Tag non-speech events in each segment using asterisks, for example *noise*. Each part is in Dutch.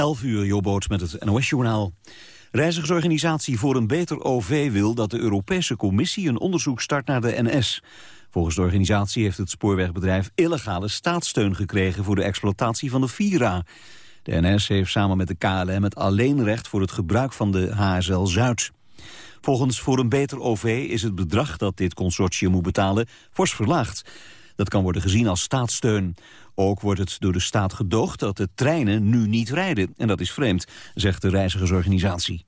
11 uur, Jobboot met het NOS-journaal. Reizigersorganisatie voor een beter OV wil dat de Europese Commissie een onderzoek start naar de NS. Volgens de organisatie heeft het spoorwegbedrijf illegale staatssteun gekregen voor de exploitatie van de Vira. De NS heeft samen met de KLM het alleenrecht voor het gebruik van de HSL Zuid. Volgens Voor een Beter OV is het bedrag dat dit consortium moet betalen fors verlaagd. Dat kan worden gezien als staatssteun. Ook wordt het door de staat gedoogd dat de treinen nu niet rijden. En dat is vreemd, zegt de reizigersorganisatie.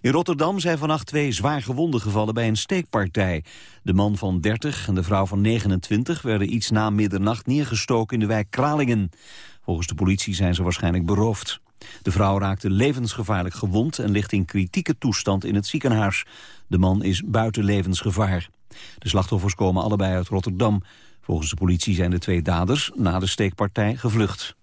In Rotterdam zijn vannacht twee zwaar gewonden gevallen bij een steekpartij. De man van 30 en de vrouw van 29 werden iets na middernacht neergestoken in de wijk Kralingen. Volgens de politie zijn ze waarschijnlijk beroofd. De vrouw raakte levensgevaarlijk gewond en ligt in kritieke toestand in het ziekenhuis. De man is buiten levensgevaar. De slachtoffers komen allebei uit Rotterdam. Volgens de politie zijn de twee daders na de steekpartij gevlucht.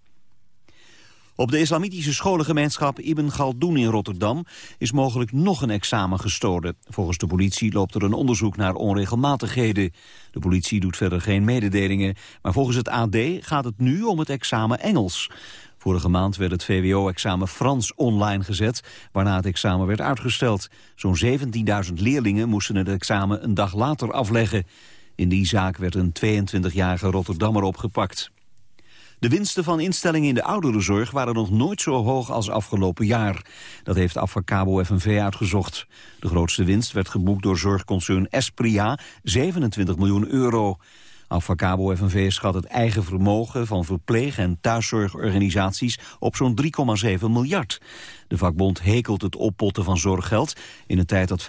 Op de islamitische scholengemeenschap Ibn Galdoen in Rotterdam is mogelijk nog een examen gestolen. Volgens de politie loopt er een onderzoek naar onregelmatigheden. De politie doet verder geen mededelingen, maar volgens het AD gaat het nu om het examen Engels. Vorige maand werd het VWO-examen Frans online gezet, waarna het examen werd uitgesteld. Zo'n 17.000 leerlingen moesten het examen een dag later afleggen. In die zaak werd een 22-jarige Rotterdammer opgepakt. De winsten van instellingen in de ouderenzorg waren nog nooit zo hoog als afgelopen jaar. Dat heeft Afvakabo FNV uitgezocht. De grootste winst werd geboekt door zorgconcern Espria, 27 miljoen euro. Avacabo FNV schat het eigen vermogen van verpleeg- en thuiszorgorganisaties op zo'n 3,7 miljard. De vakbond hekelt het oppotten van zorggeld in een tijd dat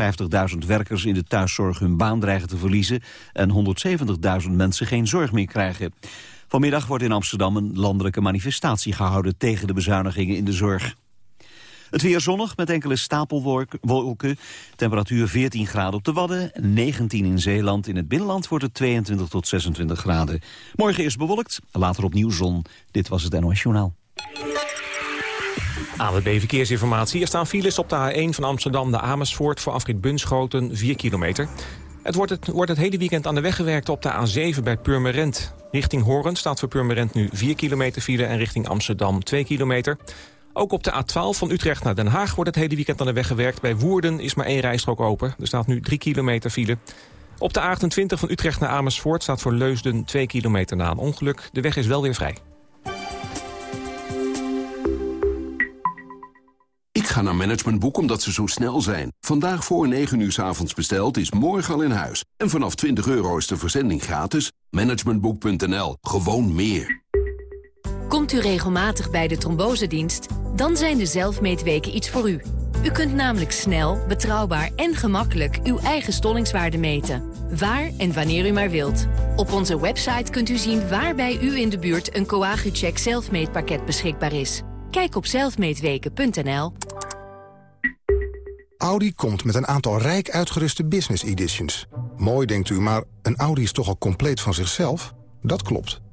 50.000 werkers in de thuiszorg hun baan dreigen te verliezen en 170.000 mensen geen zorg meer krijgen. Vanmiddag wordt in Amsterdam een landelijke manifestatie gehouden tegen de bezuinigingen in de zorg. Het weer zonnig met enkele stapelwolken. Temperatuur 14 graden op de Wadden, 19 in Zeeland. In het binnenland wordt het 22 tot 26 graden. Morgen is bewolkt, later opnieuw zon. Dit was het NOS Journaal. AWB Verkeersinformatie. Er staan files op de A1 van Amsterdam naar Amersfoort... voor afrit Bunschoten, 4 kilometer. Het wordt, het wordt het hele weekend aan de weg gewerkt op de A7 bij Purmerend. Richting Horen staat voor Purmerend nu 4 kilometer file... en richting Amsterdam 2 kilometer. Ook op de A12 van Utrecht naar Den Haag wordt het hele weekend aan de weg gewerkt. Bij Woerden is maar één rijstrook open. Er staat nu 3 kilometer file. Op de A28 van Utrecht naar Amersfoort staat voor Leusden 2 kilometer na een ongeluk. De weg is wel weer vrij. Ik ga naar Managementboek omdat ze zo snel zijn. Vandaag voor 9 uur s avonds besteld is morgen al in huis. En vanaf 20 euro is de verzending gratis. Managementboek.nl. Gewoon meer. Komt u regelmatig bij de trombosedienst? Dan zijn de zelfmeetweken iets voor u. U kunt namelijk snel, betrouwbaar en gemakkelijk uw eigen stollingswaarde meten. Waar en wanneer u maar wilt. Op onze website kunt u zien waar bij u in de buurt een Coagucheck zelfmeetpakket beschikbaar is. Kijk op zelfmeetweken.nl. Audi komt met een aantal rijk uitgeruste business editions. Mooi denkt u, maar een Audi is toch al compleet van zichzelf? Dat klopt.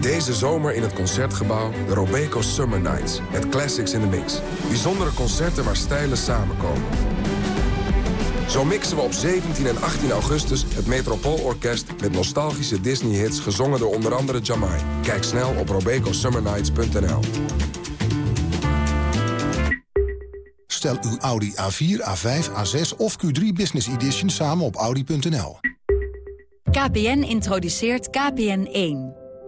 Deze zomer in het Concertgebouw de Robeco Summer Nights. Met classics in the mix. Bijzondere concerten waar stijlen samenkomen. Zo mixen we op 17 en 18 augustus het Metropoolorkest... met nostalgische Disney-hits gezongen door onder andere Jamai. Kijk snel op robecosummernights.nl. Stel uw Audi A4, A5, A6 of Q3 Business Edition samen op Audi.nl. KPN introduceert KPN1.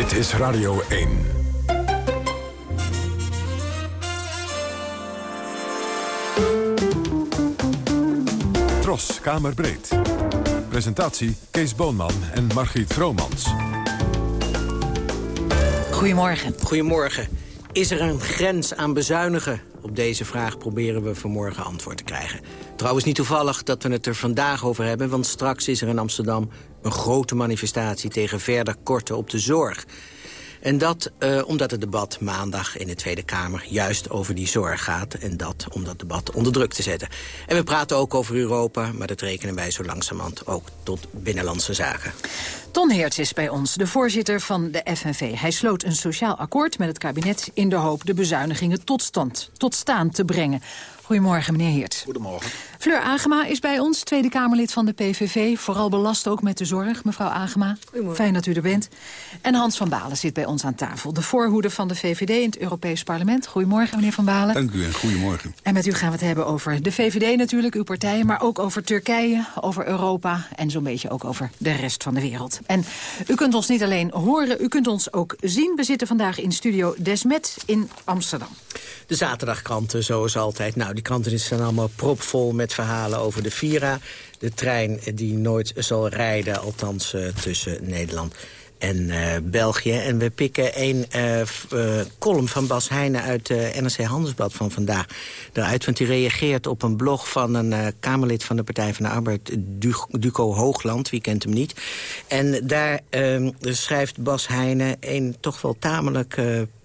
Dit is Radio 1. Tros, Kamerbreed. Presentatie Kees Boonman en Margriet Vromans. Goedemorgen. Goedemorgen. Is er een grens aan bezuinigen? Op deze vraag proberen we vanmorgen antwoord te krijgen. Trouwens niet toevallig dat we het er vandaag over hebben... want straks is er in Amsterdam een grote manifestatie... tegen verder korten op de zorg. En dat uh, omdat het debat maandag in de Tweede Kamer juist over die zorg gaat. En dat om dat debat onder druk te zetten. En we praten ook over Europa, maar dat rekenen wij zo langzamerhand ook tot binnenlandse zaken. Ton Heerts is bij ons, de voorzitter van de FNV. Hij sloot een sociaal akkoord met het kabinet in de hoop de bezuinigingen tot stand, tot staan te brengen. Goedemorgen, meneer Heert. Goedemorgen. Fleur Agema is bij ons, Tweede Kamerlid van de PVV. Vooral belast ook met de zorg, mevrouw Agema. Goedemorgen. Fijn dat u er bent. En Hans van Balen zit bij ons aan tafel. De voorhoede van de VVD in het Europees Parlement. Goedemorgen, meneer van Balen. Dank u en goedemorgen. En met u gaan we het hebben over de VVD natuurlijk, uw partij... maar ook over Turkije, over Europa en zo'n beetje ook over de rest van de wereld. En u kunt ons niet alleen horen, u kunt ons ook zien. We zitten vandaag in studio Desmet in Amsterdam. De zaterdagkranten, zoals altijd. Nou, die kranten zijn allemaal propvol met verhalen over de Vira. De trein die nooit zal rijden, althans uh, tussen Nederland en uh, België. En we pikken een uh, column van Bas Heijnen uit het NRC Handelsblad van vandaag eruit. Want die reageert op een blog van een Kamerlid van de Partij van de Arbeid, Duco Hoogland. Wie kent hem niet? En daar ehm, schrijft Bas Heijnen een toch wel tamelijk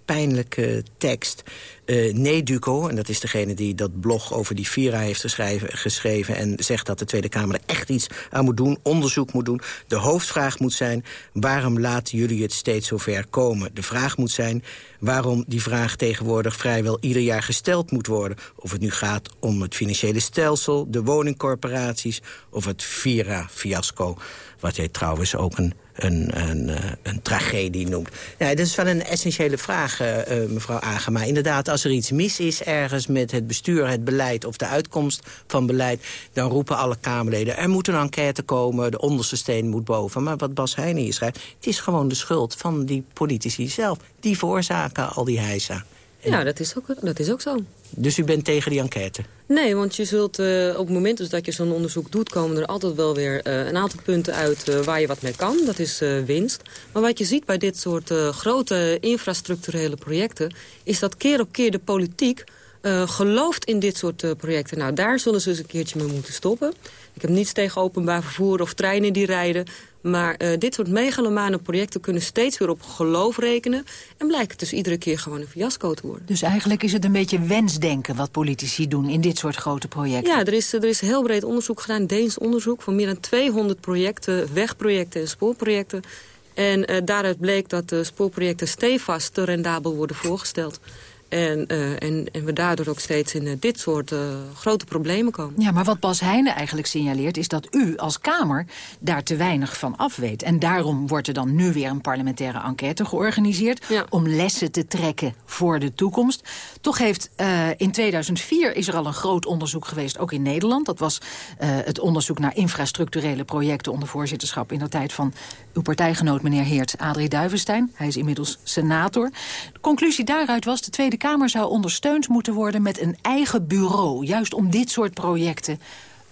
pijnlijke tekst. Uh, nee, Duco, en dat is degene die dat blog over die Vira heeft geschreven, en zegt dat de Tweede Kamer er echt iets aan moet doen, onderzoek moet doen. De hoofdvraag moet zijn, waarom laten jullie het steeds zo ver komen? De vraag moet zijn waarom die vraag tegenwoordig vrijwel ieder jaar gesteld moet worden. Of het nu gaat om het financiële stelsel, de woningcorporaties... of het Vira-fiasco, wat hij trouwens ook een een, een, eh, een tragedie noemt. Ja, dat is wel een essentiële vraag, uh, mevrouw Agema. Inderdaad, als er iets mis is ergens met het bestuur, het beleid... of de uitkomst van beleid, dan roepen alle Kamerleden... er moet een enquête komen, de onderste steen moet boven. Maar wat Bas Heijnen hier schrijft, het is gewoon de schuld van die politici zelf. Die veroorzaken al die heisa. Ja, dat is, ook, dat is ook zo. Dus u bent tegen die enquête? Nee, want je zult uh, op het moment dus dat je zo'n onderzoek doet... komen er altijd wel weer uh, een aantal punten uit uh, waar je wat mee kan. Dat is winst. Maar wat je ziet bij dit soort grote infrastructurele projecten... is dat keer op keer de politiek gelooft in dit soort projecten. Nou, daar zullen ze eens een keertje mee moeten stoppen. Ik heb niets tegen openbaar vervoer of treinen die rijden... Maar uh, dit soort megalomane projecten kunnen steeds weer op geloof rekenen... en blijken dus iedere keer gewoon een fiasco te worden. Dus eigenlijk is het een beetje wensdenken wat politici doen in dit soort grote projecten? Ja, er is, er is heel breed onderzoek gedaan, Deens onderzoek... van meer dan 200 projecten, wegprojecten en spoorprojecten... En daaruit bleek dat de spoorprojecten stevast te rendabel worden voorgesteld. En, uh, en, en, we daardoor ook steeds in uh, dit soort uh, grote problemen komen. Ja, maar wat Bas Heijnen eigenlijk signaleert... is dat u als Kamer daar te weinig van af weet. En daarom wordt er dan nu weer een parlementaire enquête georganiseerd... Ja. om lessen te trekken voor de toekomst. Toch heeft in 2004 is er al een groot onderzoek geweest, ook in Nederland. Dat was het onderzoek naar infrastructurele projecten... onder voorzitterschap in de tijd van uw partijgenoot meneer Heert Adrie Duivenstein. Hij is inmiddels senator. De conclusie daaruit was... de Tweede Kamer zou ondersteund moeten worden met een eigen bureau. Juist om dit soort projecten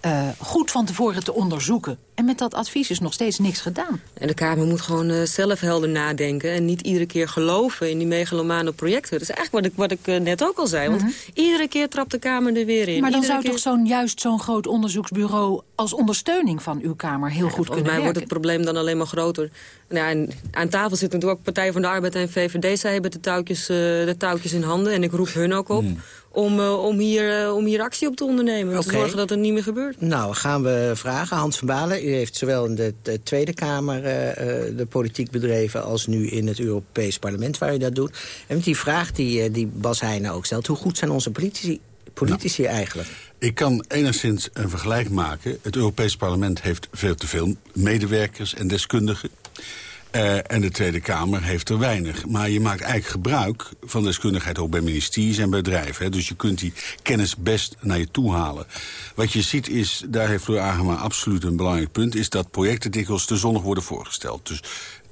uh, goed van tevoren te onderzoeken. En met dat advies is nog steeds niks gedaan. En de Kamer moet gewoon uh, zelf helder nadenken... en niet iedere keer geloven in die megalomane projecten. Dat is eigenlijk wat ik, wat ik uh, net ook al zei. Want mm -hmm. iedere keer trapt de Kamer er weer in. Maar dan iedere zou keer... toch zo'n juist zo'n groot onderzoeksbureau... als ondersteuning van uw Kamer heel ja, goed kunnen mij werken? wordt het probleem dan alleen maar groter. Nou, en aan tafel zitten natuurlijk ook Partij van de Arbeid en VVD. Zij hebben de touwtjes, de touwtjes in handen en ik roep hun ook op... Mm om, uh, om, hier, uh, om hier actie op te ondernemen. Okay. Te zorgen dat het niet meer gebeurt. Nou, gaan we vragen. Hans van Balen, u heeft zowel in de, de Tweede Kamer uh, de politiek bedreven... als nu in het Europees Parlement waar u dat doet. En met die vraag die, die Bas Heijnen ook stelt... hoe goed zijn onze politici, politici nou, eigenlijk? Ik kan enigszins een vergelijk maken. Het Europees Parlement heeft veel te veel medewerkers en deskundigen. Uh, en de Tweede Kamer heeft er weinig. Maar je maakt eigenlijk gebruik van deskundigheid ook bij ministeries en bedrijven. Hè. Dus je kunt die kennis best naar je toe halen. Wat je ziet is, daar heeft Fleur Agema absoluut een belangrijk punt... is dat projecten dikwijls te zonnig worden voorgesteld. Dus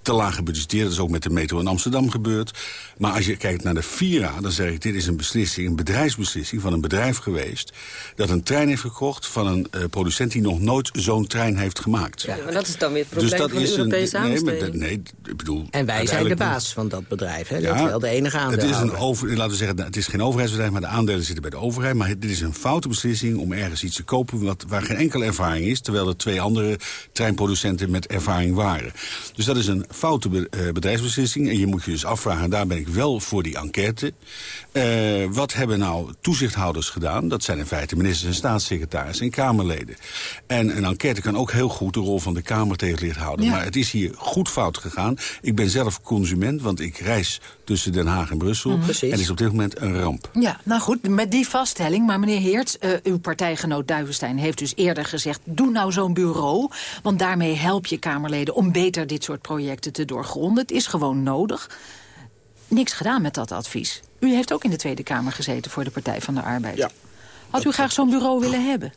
te laag gebudgeteerd. Dat is ook met de metro in Amsterdam gebeurd. Maar als je kijkt naar de Vira, dan zeg ik... dit is een beslissing, een bedrijfsbeslissing van een bedrijf geweest... dat een trein heeft gekocht van een uh, producent... die nog nooit zo'n trein heeft gemaakt. Ja, maar dat is dan weer het dus probleem dus dat van de Europese een, nee, maar, nee, ik bedoel... En wij zijn de baas van dat bedrijf, hè? Ja, dat is wel de enige aandeel. Het is een over, laten we zeggen, het is geen overheidsbedrijf... maar de aandelen zitten bij de overheid. Maar dit is een foute beslissing om ergens iets te kopen... Wat, waar geen enkele ervaring is... terwijl er twee andere treinproducenten met ervaring waren. Dus dat is een foute eh, bedrijfsbeslissing. En je moet je dus afvragen, en daar ben ik wel voor die enquête... Uh, wat hebben nou toezichthouders gedaan? Dat zijn in feite ministers en staatssecretaris en Kamerleden. En een enquête kan ook heel goed de rol van de Kamer tegen het licht houden. Maar het is hier goed fout gegaan. Ik ben zelf consument, want ik reis tussen Den Haag en Brussel. Mm, en is op dit moment een ramp. Ja, nou goed, met die vaststelling. Maar meneer Heerts, uh, uw partijgenoot Duivenstein heeft dus eerder gezegd... doe nou zo'n bureau, want daarmee help je Kamerleden... om beter dit soort projecten te doorgronden. Het is gewoon nodig. Niks gedaan met dat advies. U heeft ook in de Tweede Kamer gezeten voor de Partij van de Arbeid. Ja. Had u graag zo'n bureau willen hebben?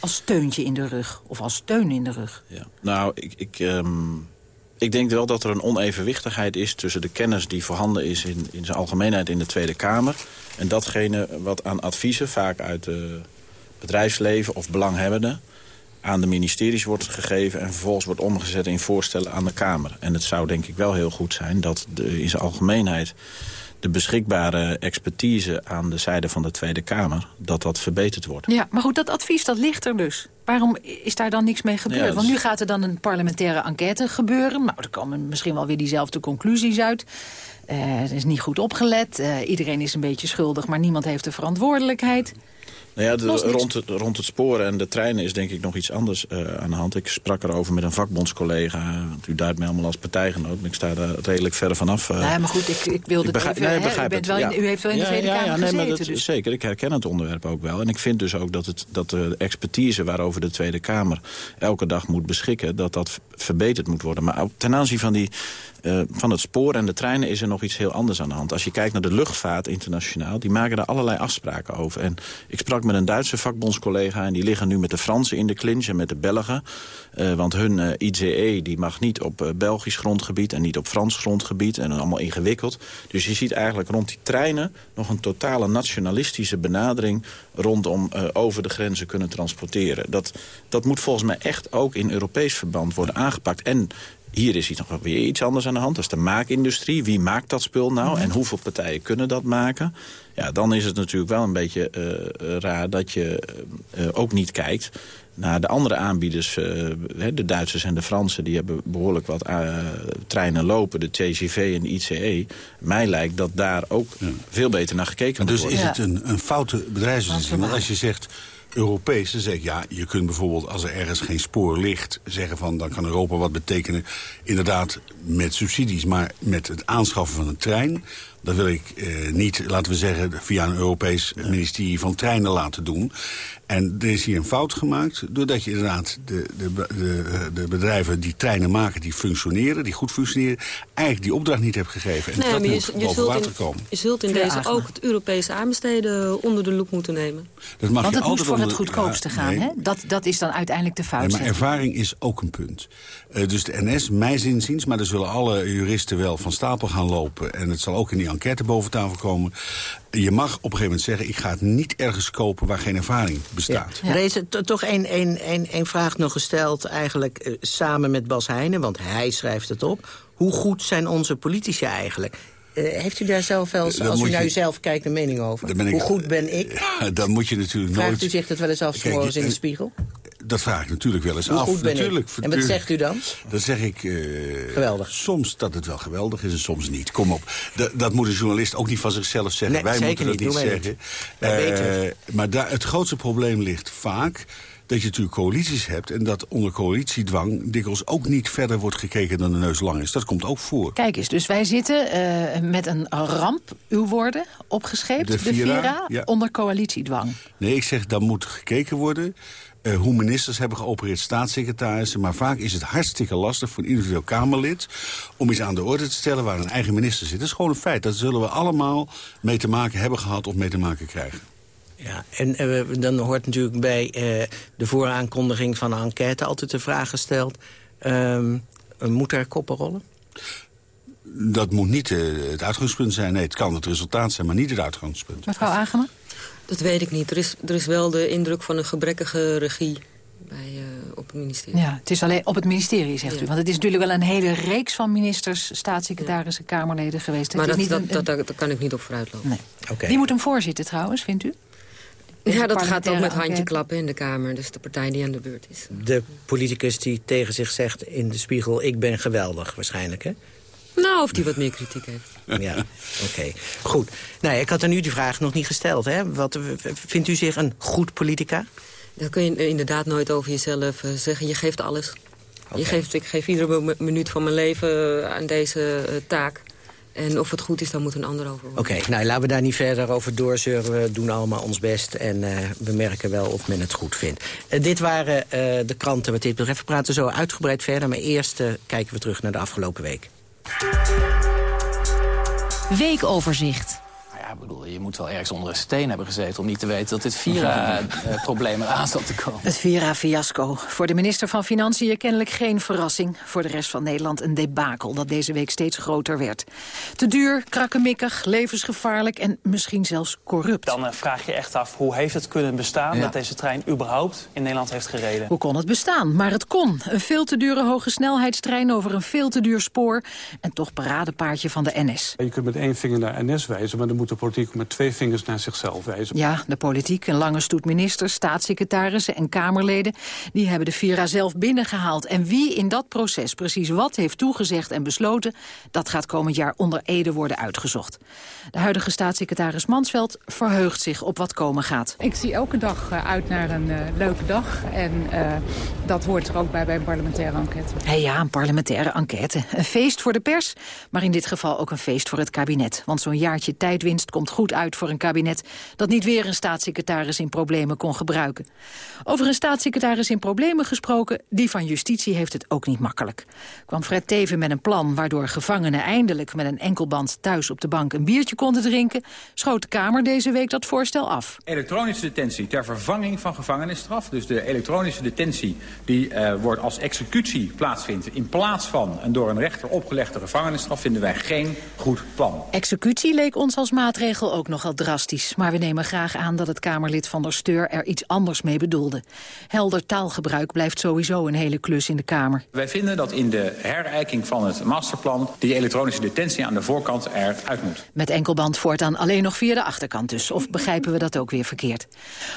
Als steuntje in de rug, of als steun in de rug? Ja. Nou, ik... ik um ik denk wel dat er een onevenwichtigheid is tussen de kennis die voorhanden is in, in zijn algemeenheid in de Tweede Kamer. En datgene wat aan adviezen, vaak uit het bedrijfsleven of belanghebbenden, aan de ministeries wordt gegeven en vervolgens wordt omgezet in voorstellen aan de Kamer. En het zou denk ik wel heel goed zijn dat de, in zijn algemeenheid de beschikbare expertise aan de zijde van de Tweede Kamer... dat dat verbeterd wordt. Ja, maar goed, dat advies dat ligt er dus. Waarom is daar dan niks mee gebeurd? Want nu gaat er dan een parlementaire enquête gebeuren. Nou, er komen misschien wel weer diezelfde conclusies uit. Uh, er is niet goed opgelet. Uh, iedereen is een beetje schuldig, maar niemand heeft de verantwoordelijkheid. Nou ja, de, rond, het, rond het sporen en de treinen is denk ik nog iets anders uh, aan de hand. Ik sprak erover met een vakbondscollega. Want u duidt mij allemaal als partijgenoot. Maar ik sta daar redelijk verder vanaf. Uh, ja, maar goed, ik, ik wilde ik begrijp, het even... Nee, begrijp u, bent wel in, u heeft wel in de Tweede Kamer ja, nee, gezeten. Maar dat, dus. Zeker, ik herken het onderwerp ook wel. En ik vind dus ook dat, het, dat de expertise waarover de Tweede Kamer elke dag moet beschikken... dat dat verbeterd moet worden. Maar ten aanzien van die uh, van het spoor en de treinen is er nog iets heel anders aan de hand. Als je kijkt naar de luchtvaart internationaal, die maken er allerlei afspraken over. En ik sprak met een Duitse vakbondscollega en die liggen nu met de Fransen in de clinch en met de Belgen. Uh, want hun uh, ICE die mag niet op Belgisch grondgebied en niet op Frans grondgebied. En allemaal ingewikkeld. Dus je ziet eigenlijk rond die treinen nog een totale nationalistische benadering rondom over de grenzen kunnen transporteren. Dat, dat moet volgens mij echt ook in Europees verband worden aangepakt. En hier is iets nog weer iets anders aan de hand. Dat is de maakindustrie. Wie maakt dat spul nou? Mhm. En hoeveel partijen kunnen dat maken? Ja, dan is het natuurlijk wel een beetje uh, raar dat je uh, ook niet kijkt naar de andere aanbieders. de Duitsers en de Fransen die hebben behoorlijk wat treinen lopen. De TGV en de ICE. Mij lijkt dat daar ook veel beter naar gekeken wordt. Dus is het een, een foute bedrijfsbeslissing? Want als je zegt Europees. Dan zeg ik, ja, je kunt bijvoorbeeld als er ergens geen spoor ligt... zeggen van, dan kan Europa wat betekenen. Inderdaad, met subsidies, maar met het aanschaffen van een trein... Dat wil ik eh, niet, laten we zeggen, via een Europees ministerie van treinen laten doen. En er is hier een fout gemaakt, doordat je inderdaad de, de, de, de bedrijven die treinen maken, die functioneren, die goed functioneren, eigenlijk die opdracht niet hebt gegeven. En nee, dat moet je, boven water in, komen. Je zult in deze ook het Europese aanbesteden onder de loep moeten nemen. Dat mag Want het moet voor het goedkoopste gaan, hè? Dat, dat is dan uiteindelijk de fout. Nee, maar ervaring is ook een punt. Uh, dus de NS, mij zinziens, maar daar zullen alle juristen wel van stapel gaan lopen. En het zal ook in die enquête boven tafel komen. Je mag op een gegeven moment zeggen... ik ga het niet ergens kopen waar geen ervaring bestaat. Ja. Er is toch één vraag nog gesteld eigenlijk uh, samen met Bas Heijnen... want hij schrijft het op. Hoe goed zijn onze politici eigenlijk? Uh, heeft u daar zelf wel eens, als u naar uzelf kijkt, een mening over? Hoe goed ben ik? Ja, *laughs* dan moet je natuurlijk Vraagt nooit... u zich dat wel eens af, in de spiegel? Dat vraag ik natuurlijk wel eens af. natuurlijk, En wat zegt u dan? Dan zeg ik... Uh, geweldig. Soms dat het wel geweldig is en soms niet. Kom op. dat moet een journalist ook niet van zichzelf zeggen. Nee, Wij moeten dat niet, zeggen. Uh, maar daar, het grootste probleem ligt vaak dat je natuurlijk coalities hebt... en dat onder coalitiedwang dikwijls ook niet verder wordt gekeken dan de neus lang is. Dat komt ook voor. Kijk eens, dus wij zitten uh, met een ramp, uw woorden, opgescheept, de Vira, onder coalitiedwang. Nee, ik zeg, daar moet gekeken worden... Uh, hoe ministers hebben geopereerd, staatssecretarissen. Maar vaak is het hartstikke lastig voor een individueel Kamerlid... om iets aan de orde te stellen waar een eigen minister zit. Dat is gewoon een feit. Dat zullen we allemaal mee te maken hebben gehad of mee te maken krijgen. Ja, en uh, dan hoort natuurlijk bij uh, de vooraankondiging van een enquête altijd de vraag gesteld... Uh, moet er koppen rollen? Dat moet niet uh, het uitgangspunt zijn. Nee, het kan het resultaat zijn, maar niet het uitgangspunt. Mevrouw Agema? Dat weet ik niet. Er is, er is wel de indruk van een gebrekkige regie bij, uh, op het ministerie. Ja, het is alleen op het ministerie, zegt u. Want het is natuurlijk wel een hele reeks van ministers, staatssecretarissen, ja. Kamerleden geweest. Maar dat, dat, dat, dat, daar kan ik niet op vooruitlopen. Nee. Okay. Wie moet hem voorzitten trouwens, vindt u? Ja, dat gaat ook met handje klappen in de Kamer. Dus de partij die aan de beurt is. De politicus die tegen zich zegt in de spiegel... ik ben geweldig, waarschijnlijk, hè? Nou, of die wat meer kritiek heeft. Ja, oké. Goed. Nou, ik had er nu die vraag nog niet gesteld. Hè? Wat, vindt u zich een goed politica? Dat kun je inderdaad nooit over jezelf eh, zeggen. Je geeft alles. Okay. Je geeft, ik geef iedere minuut van mijn leven aan deze uh, taak. En of het goed is, dan moet een ander over Oké, okay, nou laten we daar niet verder over doorzeuren. We doen allemaal ons best en uh, we merken wel of men het goed vindt. Uh, dit waren uh, de kranten wat dit betreft. We praten zo uitgebreid verder, maar eerst kijken we terug naar de afgelopen week. Weekoverzicht. Bedoel, je moet wel ergens onder een steen hebben gezeten... om niet te weten dat dit Vira-probleem *laughs* eraan zat te komen. Het Vira-fiasco. Voor de minister van Financiën kennelijk geen verrassing. Voor de rest van Nederland een debakel dat deze week steeds groter werd. Te duur, krakkemikkig, levensgevaarlijk en misschien zelfs corrupt. Dan uh, vraag je echt af, hoe heeft het kunnen bestaan... Ja. dat deze trein überhaupt in Nederland heeft gereden? Hoe kon het bestaan? Maar het kon. Een veel te dure hoge snelheidstrein over een veel te duur spoor... en toch paradepaardje van de NS. Je kunt met één vinger naar NS wijzen, maar dan moet de politiek met twee vingers naar zichzelf wijzen. Ja, de politiek, een lange stoet ministers, staatssecretarissen en Kamerleden... die hebben de Vira zelf binnengehaald. En wie in dat proces precies wat heeft toegezegd en besloten... dat gaat komend jaar onder Ede worden uitgezocht. De huidige staatssecretaris Mansveld verheugt zich op wat komen gaat. Ik zie elke dag uit naar een uh, leuke dag. En uh, dat hoort er ook bij bij een parlementaire enquête. Hey ja, een parlementaire enquête. Een feest voor de pers, maar in dit geval ook een feest voor het kabinet. Want zo'n jaartje tijdwinst komt goed uit voor een kabinet... dat niet weer een staatssecretaris in problemen kon gebruiken. Over een staatssecretaris in problemen gesproken... die van justitie heeft het ook niet makkelijk. Kwam Fred Teven met een plan waardoor gevangenen eindelijk... met een enkelband thuis op de bank een biertje konden drinken... schoot de Kamer deze week dat voorstel af. Elektronische detentie ter vervanging van gevangenisstraf. Dus de elektronische detentie die uh, wordt als executie plaatsvindt... in plaats van een door een rechter opgelegde gevangenisstraf... vinden wij geen goed plan. Executie leek ons als maatregel ook nogal drastisch. Maar we nemen graag aan dat het Kamerlid van der Steur er iets anders mee bedoelde. Helder taalgebruik blijft sowieso een hele klus in de Kamer. Wij vinden dat in de herijking van het masterplan... die elektronische detentie aan de voorkant eruit moet. Met enkelband voortaan alleen nog via de achterkant dus. Of begrijpen we dat ook weer verkeerd?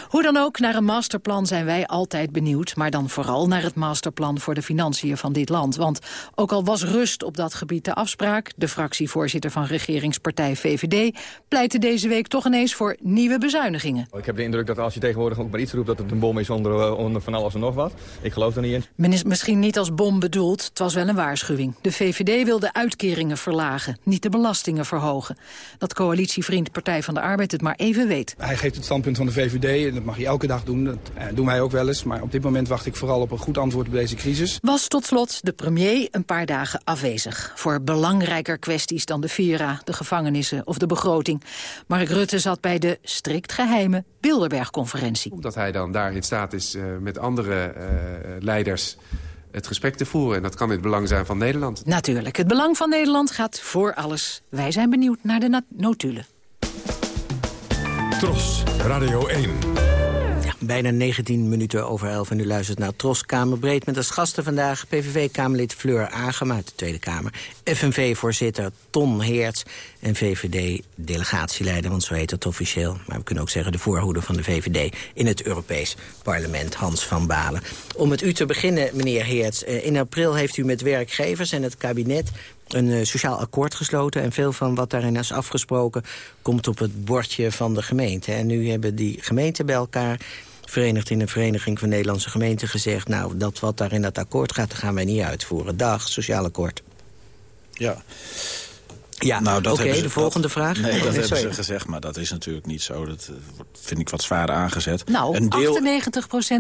Hoe dan ook, naar een masterplan zijn wij altijd benieuwd. Maar dan vooral naar het masterplan voor de financiën van dit land. Want ook al was rust op dat gebied de afspraak... de fractievoorzitter van regeringspartij VVD pleitte deze week toch ineens voor nieuwe bezuinigingen. Ik heb de indruk dat als je tegenwoordig ook maar iets roept... dat het een bom is onder, onder van alles en nog wat. Ik geloof er niet in. Men is misschien niet als bom bedoeld, het was wel een waarschuwing. De VVD wil de uitkeringen verlagen, niet de belastingen verhogen. Dat coalitievriend Partij van de Arbeid het maar even weet. Hij geeft het standpunt van de VVD en dat mag hij elke dag doen. Dat eh, doen wij ook wel eens. Maar op dit moment wacht ik vooral op een goed antwoord op deze crisis. Was tot slot de premier een paar dagen afwezig. Voor belangrijker kwesties dan de Vira, de gevangenissen of de begroting. Mark Rutte zat bij de strikt geheime Bilderberg-conferentie. Omdat hij dan daar in staat is uh, met andere uh, leiders het gesprek te voeren. En dat kan in het belang zijn van Nederland. Natuurlijk. Het belang van Nederland gaat voor alles. Wij zijn benieuwd naar de notulen. Tros, Radio 1. Bijna 19 minuten over 11 en u luistert naar Tros Kamerbreed... met als gasten vandaag PVV-Kamerlid Fleur Agema uit de Tweede Kamer... FNV-voorzitter Ton Heerts en VVD-delegatieleider... want zo heet het officieel, maar we kunnen ook zeggen... de voorhoeder van de VVD in het Europees Parlement, Hans van Balen. Om met u te beginnen, meneer Heerts. In april heeft u met werkgevers en het kabinet een sociaal akkoord gesloten. En veel van wat daarin is afgesproken komt op het bordje van de gemeente. En nu hebben die gemeenten bij elkaar verenigd in een vereniging van Nederlandse gemeenten gezegd... nou, dat wat daar in dat akkoord gaat, dat gaan wij niet uitvoeren. Dag, sociaal akkoord. Ja. Ja, nou, oké, okay, de volgende dat, vraag. Nee, dat hebben ze gezegd, maar dat is natuurlijk niet zo. Dat vind ik wat zwaar aangezet. Nou, een deel...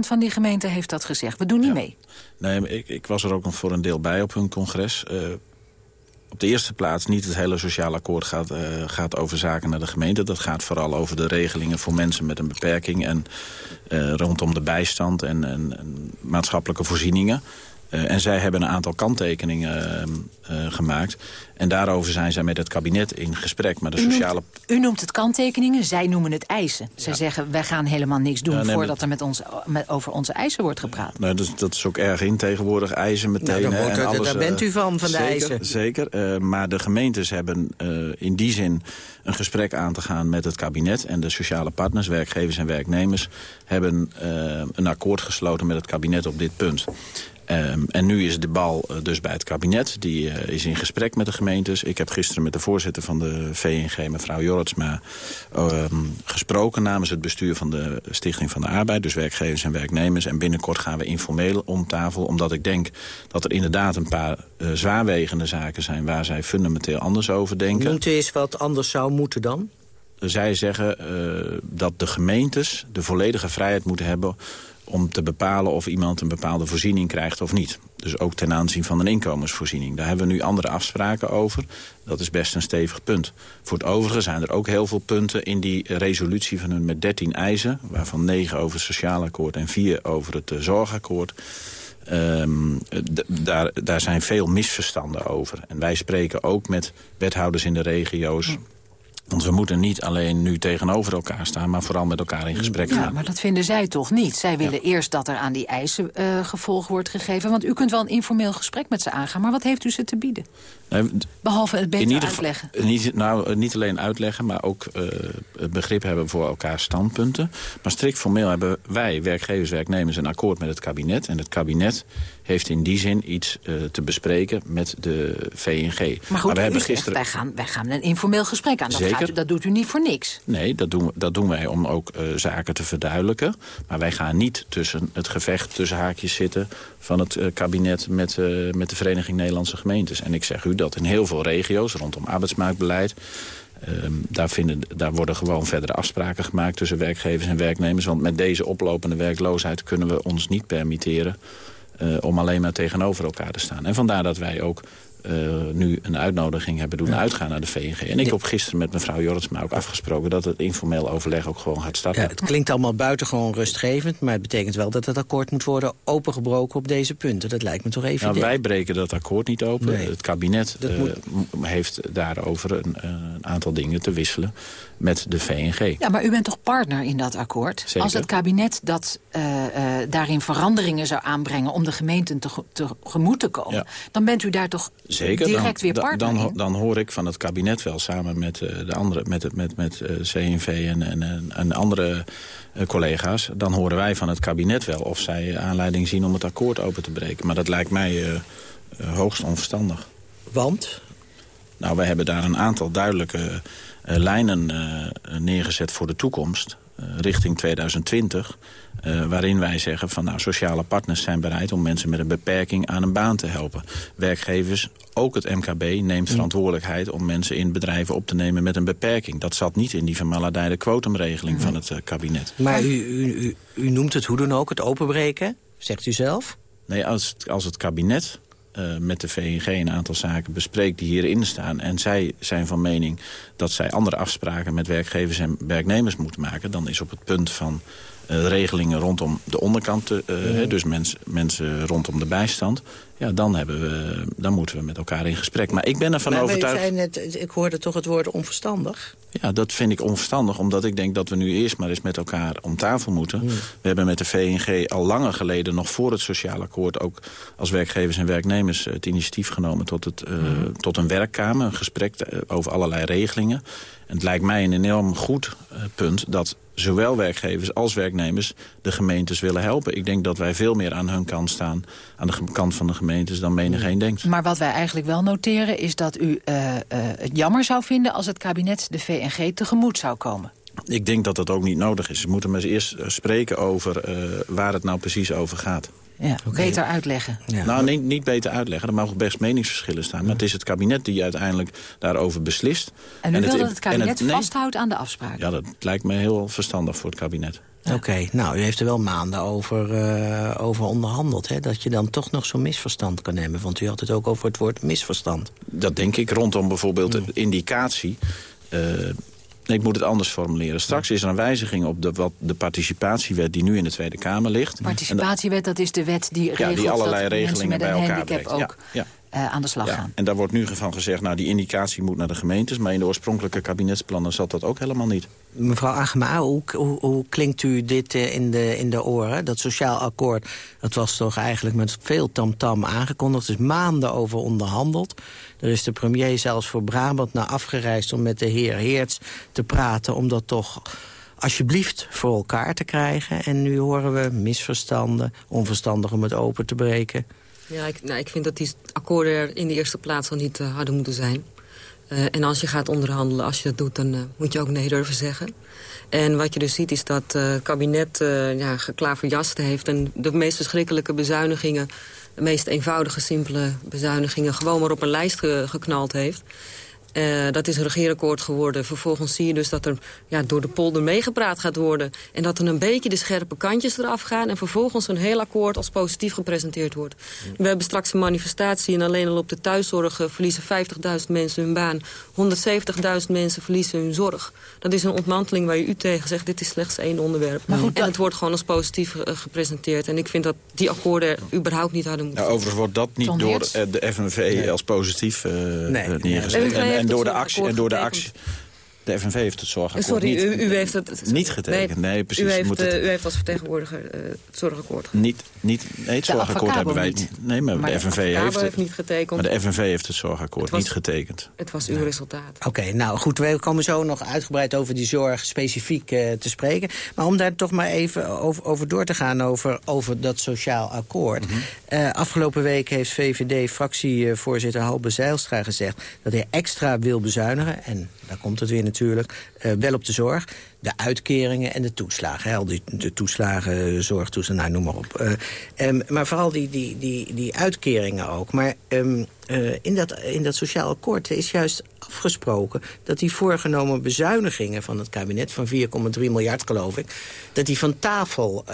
98% van die gemeenten heeft dat gezegd. We doen niet ja. mee. Nee, ik, ik, was er ook nog voor een deel bij op hun congres. Uh, op de eerste plaats niet het hele sociaal akkoord gaat, uh, gaat over zaken naar de gemeente. Dat gaat vooral over de regelingen voor mensen met een beperking... en uh, rondom de bijstand en, en maatschappelijke voorzieningen. Uh, en zij hebben een aantal kanttekeningen uh, gemaakt. En daarover zijn zij met het kabinet in gesprek. Maar de u sociale... Noemt, u noemt het kanttekeningen, zij noemen het eisen. Zij zeggen, wij gaan helemaal niks doen... Ja, nee, voordat er met ons, met, over onze eisen wordt gepraat. Nou, dat, dat, is ook erg in tegenwoordig, eisen meteen. Nou, en alles, daar bent u van, van de zeker, eisen. Zeker, maar de gemeentes hebben in die zin een gesprek aan te gaan met het kabinet. En de sociale partners, werkgevers en werknemers... hebben een akkoord gesloten met het kabinet op dit punt. Um, en nu is de bal uh, dus bij het kabinet. Die uh, is in gesprek met de gemeentes. Ik heb gisteren met de voorzitter van de VNG, mevrouw Jorritsma... Um, gesproken namens het bestuur van de Stichting van de Arbeid. Dus werkgevers en werknemers. En binnenkort gaan we informeel om tafel. Omdat ik denk dat er inderdaad een paar uh, zwaarwegende zaken zijn... waar zij fundamenteel anders over denken. Noemt u eens wat anders zou moeten dan? Zij zeggen dat de gemeentes de volledige vrijheid moeten hebben om te bepalen of iemand een bepaalde voorziening krijgt of niet. Dus ook ten aanzien van een inkomensvoorziening. Daar hebben we nu andere afspraken over. Dat is best een stevig punt. Voor het overige zijn er ook heel veel punten in die resolutie van hun met 13 eisen... waarvan 9 over het sociaal akkoord en 4 over het uh, zorgakkoord... Um, daar, daar zijn veel misverstanden over. En wij spreken ook met wethouders in de regio's... Want we moeten niet alleen nu tegenover elkaar staan... maar vooral met elkaar in gesprek gaan. Ja, maar dat vinden zij toch niet? Zij willen eerst dat er aan die eisen uh, gevolg wordt gegeven. Want u kunt wel een informeel gesprek met ze aangaan. Maar wat heeft u ze te bieden? Behalve het beter in ieder uitleggen. Geval, niet, nou, niet alleen uitleggen, maar ook uh, het begrip hebben voor elkaar standpunten. Maar strikt formeel hebben wij, werkgevers, werknemers... een akkoord met het kabinet. En het kabinet heeft in die zin iets uh, te bespreken met de VNG. Maar goed, maar we hebben gisteren... wij, gaan, wij gaan een informeel gesprek aan. Dat, gaat u, dat doet u niet voor niks. Nee, dat doen, dat doen wij om ook uh, zaken te verduidelijken. Maar wij gaan niet tussen het gevecht tussen haakjes zitten... van het kabinet met, met de Vereniging Nederlandse Gemeentes. En ik zeg u dat in heel veel regio's rondom arbeidsmarktbeleid... Um, daar, vinden, daar worden gewoon verdere afspraken gemaakt tussen werkgevers en werknemers. Want met deze oplopende werkloosheid kunnen we ons niet permitteren... Uh, om alleen maar tegenover elkaar te staan. En vandaar dat wij ook uh, nu een uitnodiging hebben doen ja. uitgaan naar de VNG. En ik heb gisteren met mevrouw Jorritsma ook afgesproken... dat het informeel overleg ook gewoon gaat starten. Ja, het klinkt allemaal buitengewoon rustgevend... maar het betekent wel dat het akkoord moet worden opengebroken op deze punten. Dat lijkt me toch even. Nou, wij breken dat akkoord niet open. Nee. Het kabinet uh, moet... heeft daarover een, een, aantal dingen te wisselen met de VNG. Ja, maar u bent toch partner in dat akkoord? Zeker. Als het kabinet dat, uh, daarin veranderingen zou aanbrengen... om de gemeenten tegemoet te, te komen... Ja. dan bent u daar toch Zeker, direct dan, weer partner dan, dan, hoor ik van het kabinet wel samen met uh, de andere, met, met, met uh, CNV en, en, en andere uh, collega's. Dan horen wij van het kabinet wel of zij aanleiding zien om het akkoord open te breken. Maar dat lijkt mij hoogst onverstandig. Want? Nou, wij hebben daar een aantal duidelijke lijnen neergezet voor de toekomst. Richting 2020. Uh, waarin wij zeggen van nou, sociale partners zijn bereid om mensen met een beperking aan een baan te helpen. Werkgevers, ook het MKB, neemt verantwoordelijkheid om mensen in bedrijven op te nemen met een beperking. Dat zat niet in die vermaledijde kwotumregeling mm. van het uh, kabinet. Maar u, u, u noemt het hoe dan ook, het openbreken, zegt u zelf? Nee, als, als het kabinet uh, met de VNG een aantal zaken bespreekt die hierin staan... en zij zijn van mening dat zij andere afspraken met werkgevers en werknemers moeten maken... dan is op het punt van uh, regelingen rondom de onderkant, uh, ja. dus mens, mensen rondom de bijstand... ja, dan, hebben we, dan moeten we met elkaar in gesprek. Maar ik ben ervan maar overtuigd... Zei net, ik hoorde toch het woord onverstandig? Ja, dat vind ik onverstandig, omdat ik denk dat we nu eerst maar eens met elkaar om tafel moeten. We hebben met de VNG al langer geleden, nog voor het sociaal akkoord... ook als werkgevers en werknemers het initiatief genomen tot, het, uh, hmm. tot een werkkamer... een gesprek over allerlei regelingen. En het lijkt mij een enorm goed uh, punt dat zowel werkgevers als werknemers de gemeentes willen helpen. Ik denk dat wij veel meer aan hun kant staan, aan de kant van de gemeentes, dan menigeen denkt. Maar wat wij eigenlijk wel noteren is dat u uh, uh, het jammer zou vinden als het kabinet de VNG tegemoet zou komen. Ik denk dat dat ook niet nodig is. We moeten maar eens eerst spreken over uh, waar het nou precies over gaat. Ja, okay. beter uitleggen. Ja. Nou, niet, niet beter uitleggen. Er mogen best meningsverschillen staan. Maar het is het kabinet die uiteindelijk daarover beslist. En u en wil het, dat het kabinet het, nee, vasthoudt aan de afspraken? Ja, dat lijkt me heel verstandig voor het kabinet. Ja. Oké, okay, nou, u heeft er wel maanden over, uh, over onderhandeld. Hè? Dat je dan toch nog zo'n misverstand kan hebben. Want u had het ook over het woord misverstand. Dat denk ik, rondom bijvoorbeeld de indicatie... Uh, Nee, ik moet het anders formuleren. Straks is er een wijziging op de, wat, de participatiewet die nu in de Tweede Kamer ligt. Participatiewet, dat is de wet die regelt die allerlei dat regelingen met bij een elkaar handicap brengt. ook Ja, eh, aan de slag Ja, gaan. en daar wordt nu van gezegd, nou die indicatie moet naar de gemeentes... maar in de oorspronkelijke kabinetsplannen zat dat ook helemaal niet. Mevrouw Agema, hoe, hoe, hoe klinkt u dit eh, in de, in de oren? Dat sociaal akkoord, dat was toch eigenlijk met veel tamtam aangekondigd. Er is maanden over onderhandeld. Er is de premier zelfs voor Brabant naar afgereisd... om met de heer Heerts te praten, om dat toch alsjeblieft voor elkaar te krijgen. En nu horen we misverstanden, onverstandig om het open te breken. Ja, ik, nou, ik vind dat die akkoorden er in de eerste plaats al niet uh, hadden moeten zijn. Uh, en als je gaat onderhandelen, als je dat doet, dan uh, moet je ook nee durven zeggen. En wat je dus ziet is dat het kabinet ja, geklaverjast heeft... en de meest verschrikkelijke bezuinigingen... meest eenvoudige, simpele bezuinigingen... gewoon maar op een lijst ge geknald heeft... Uh, dat is een regeerakkoord geworden. Vervolgens zie je dus dat er ja, door de polder meegepraat gaat worden. En dat er een beetje de scherpe kantjes eraf gaan. En vervolgens een heel akkoord als positief gepresenteerd wordt. We hebben straks een manifestatie. En alleen al op de thuiszorg verliezen 50.000 mensen hun baan. 170.000 mensen verliezen hun zorg. Dat is een ontmanteling waar je u tegen zegt. Dit is slechts één onderwerp. Maar goed, en het wordt gewoon als positief uh, gepresenteerd. En ik vind dat die akkoorden er überhaupt niet hadden moeten ja, Overigens wordt dat niet door uh, de FNV nee. als positief nee. neergezet. Nee. En door de actie, en door de actie. De FNV heeft het zorgakkoord Sorry, niet, u, u heeft het niet getekend. Nee, nee precies. U heeft, moet het, uh, u heeft als vertegenwoordiger uh, het zorgakkoord niet, niet, Nee, het zorgakkoord hebben wij niet. Nee, maar, maar de FNV heeft, heeft niet getekend. Maar de FNV heeft het zorgakkoord het was, niet getekend. Het was uw resultaat. Oké, okay, nou goed, we komen zo nog uitgebreid over die zorg specifiek uh, te spreken. Maar om daar toch maar even over, over door te gaan, over, over dat sociaal akkoord. Mm -hmm. afgelopen week heeft VVD-fractievoorzitter Halbe Zijlstra gezegd... dat hij extra wil bezuinigen, en daar komt het weer natuurlijk, uh, wel op de zorg. De uitkeringen en de toeslagen. Hè, de, de toeslagen, zorgtoeslagen, nou, noem maar op. Uh, um, maar vooral die, die, die, die uitkeringen ook. Maar um, uh, in, dat, in dat sociaal akkoord is juist afgesproken... dat die voorgenomen bezuinigingen van het kabinet... van 4,3 miljard, geloof ik... dat die van tafel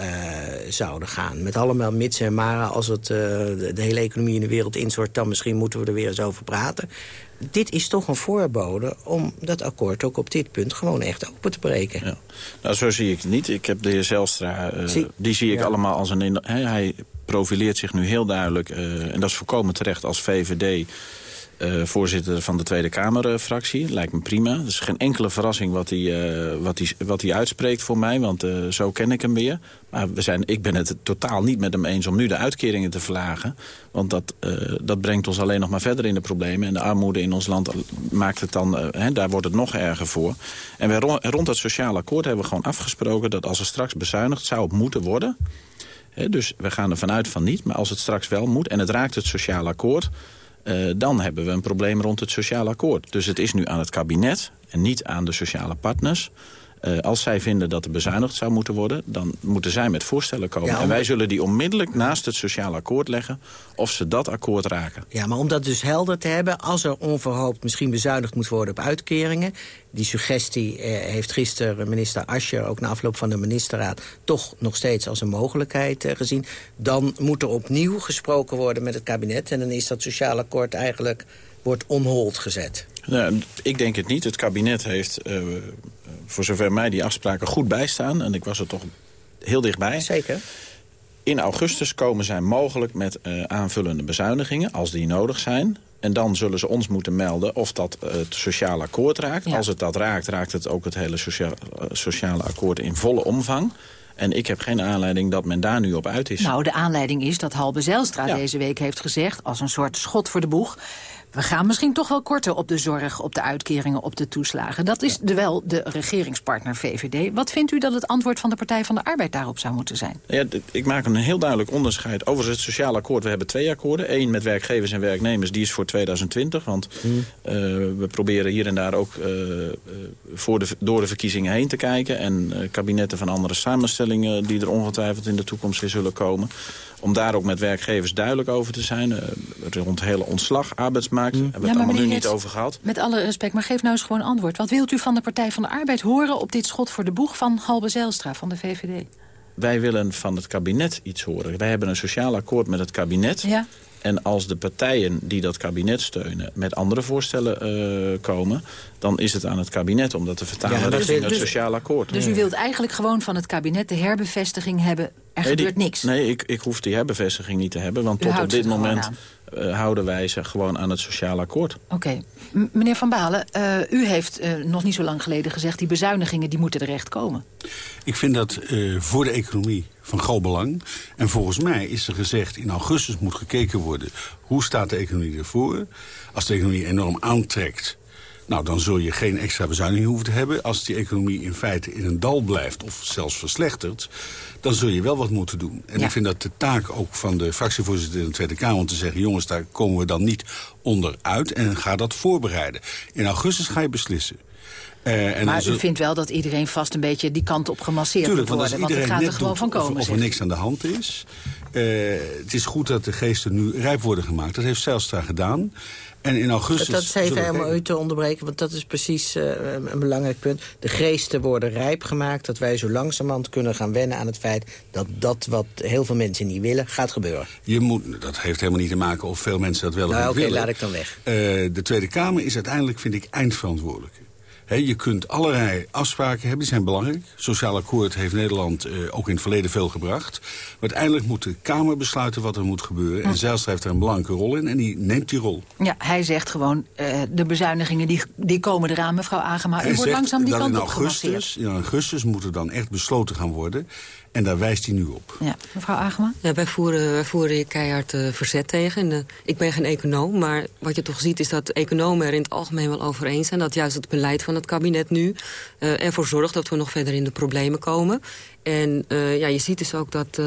zouden gaan. Met allemaal mits en maren. Als het de, de hele economie in de wereld instort... dan misschien moeten we er weer eens over praten dit is toch een voorbode om dat akkoord ook op dit punt gewoon echt open te breken. Ja. Nou, zo zie ik het niet. Ik heb de heer Zelstra, uh, zie, die zie ik ja. allemaal als een... He, hij profileert zich nu heel duidelijk, uh, en dat is volkomen terecht als VVD... Uh, voorzitter van de Tweede Kamerfractie. Lijkt me prima. Het is geen enkele verrassing wat hij, uh, wat hij, wat hij uitspreekt voor mij. Want uh, zo ken ik hem weer. Maar we zijn, ik ben het totaal niet met hem eens om nu de uitkeringen te verlagen. Want dat, dat brengt ons alleen nog maar verder in de problemen. En de armoede in ons land maakt het dan... Daar wordt het nog erger voor. En wij, rond, rond het sociaal akkoord hebben we gewoon afgesproken... dat als er straks bezuinigd zou het moeten worden... Dus we gaan ervan uit van niet. Maar als het straks wel moet en het raakt het sociaal akkoord... Uh, dan hebben we een probleem rond het sociaal akkoord. Dus het is nu aan het kabinet en niet aan de sociale partners. Uh, als zij vinden dat er bezuinigd zou moeten worden... dan moeten zij met voorstellen komen. Ja, en wij zullen die onmiddellijk naast het sociaal akkoord leggen... of ze dat akkoord raken. Ja, maar om dat dus helder te hebben... als er onverhoopt misschien bezuinigd moet worden op uitkeringen... die suggestie eh, heeft gisteren minister Ascher... ook na afloop van de ministerraad... toch nog steeds als een mogelijkheid eh, gezien... dan moet er opnieuw gesproken worden met het kabinet... en dan is dat sociaal akkoord eigenlijk wordt on hold gezet. Nou, ik denk het niet. Het kabinet heeft, uh, voor zover mij die afspraken goed bijstaan... en ik was er toch heel dichtbij. Zeker. In augustus komen zij mogelijk met uh, aanvullende bezuinigingen... als die nodig zijn. En dan zullen ze ons moeten melden of dat uh, het sociale akkoord raakt. Ja. Als het dat raakt, raakt het ook het hele socia sociale akkoord in volle omvang. En ik heb geen aanleiding dat men daar nu op uit is. Nou, de aanleiding is dat Halbe Zijlstra ja. deze week heeft gezegd... als een soort schot voor de boeg... We gaan misschien toch wel korter op de zorg, op de uitkeringen, op de toeslagen. Dat is de, wel de regeringspartner VVD. Wat vindt u dat het antwoord van de Partij van de Arbeid daarop zou moeten zijn? Ja, ik maak een heel duidelijk onderscheid. Overigens het sociaal akkoord, we hebben twee akkoorden. Eén met werkgevers en werknemers, die is voor 2020. Want hmm. uh, we proberen hier en daar ook uh, voor de, door de verkiezingen heen te kijken. En uh, kabinetten van andere samenstellingen die er ongetwijfeld in de toekomst weer zullen komen om daar ook met werkgevers duidelijk over te zijn. Uh, rond hele ontslag, arbeidsmarkt, mm. hebben we het allemaal nu niet over gehad. Met alle respect, maar geef nou eens gewoon antwoord. Wat wilt u van de Partij van de Arbeid horen op dit schot voor de boeg van Halbe Zijlstra van de VVD? Wij willen van het kabinet iets horen. Wij hebben een sociaal akkoord met het kabinet. Ja. En als de partijen die dat kabinet steunen met andere voorstellen uh, komen... dan is het aan het kabinet om dat te vertalen ja, richting het dus, sociaal akkoord. Dus u wilt eigenlijk gewoon van het kabinet de herbevestiging hebben... er nee, gebeurt die, niks? Nee, ik, ik hoef die herbevestiging niet te hebben. Want u tot op dit moment houden wij ze gewoon aan het sociaal akkoord. Oké. Okay. Meneer Van Balen, uh, u heeft uh, nog niet zo lang geleden gezegd... die bezuinigingen die moeten er echt komen. Ik vind dat voor de economie van groot belang. En volgens mij is er gezegd, in augustus moet gekeken worden... hoe staat de economie ervoor? Als de economie enorm aantrekt... Nou, dan zul je geen extra bezuiniging hoeven te hebben. Als die economie in feite in een dal blijft of zelfs verslechtert... dan zul je wel wat moeten doen. En ja. ik vind dat de taak ook van de fractievoorzitter in de Tweede Kamer... om te zeggen, jongens, daar komen we dan niet onderuit... en ga dat voorbereiden. In augustus ga je beslissen. Uh, en maar u vindt wel dat iedereen vast een beetje die kant op gemasseerd Tuurlijk, moet worden. Want, het gaat er gewoon van komen. Of, of er niks aan de hand is. Uh, het is goed dat de geesten nu rijp worden gemaakt. Dat heeft Zijlstra gedaan. En in augustus... Dat, is even helemaal u te onderbreken, want dat is precies uh, een belangrijk punt. De geesten worden rijp gemaakt, dat wij zo langzamerhand kunnen gaan wennen aan het feit... dat dat wat heel veel mensen niet willen, gaat gebeuren. Je moet, dat heeft helemaal niet te maken of veel mensen dat wel nou, of niet okay, willen. laat ik dan weg. Uh, de Tweede Kamer is uiteindelijk, vind ik, eindverantwoordelijk. He, je kunt allerlei afspraken hebben, die zijn belangrijk. Sociaal akkoord heeft Nederland uh, ook in het verleden veel gebracht. Maar uiteindelijk moet de Kamer besluiten wat er moet gebeuren. En Zijlstra heeft er een belangrijke rol in en die neemt die rol. Ja, hij zegt gewoon, uh, de bezuinigingen die, die komen eraan, mevrouw Agema. U wordt langzaam die kant in op augustus, In augustus moet er dan echt besloten gaan worden. En daar wijst hij nu op. Ja, mevrouw Agema? Ja, wij voeren, wij voeren hier keihard uh, verzet tegen. En, uh, ik ben geen econoom, maar wat je toch ziet is dat economen er in het algemeen wel over eens zijn. Dat juist het beleid van het kabinet nu uh, ervoor zorgt dat we nog verder in de problemen komen. En ja, je ziet dus ook dat...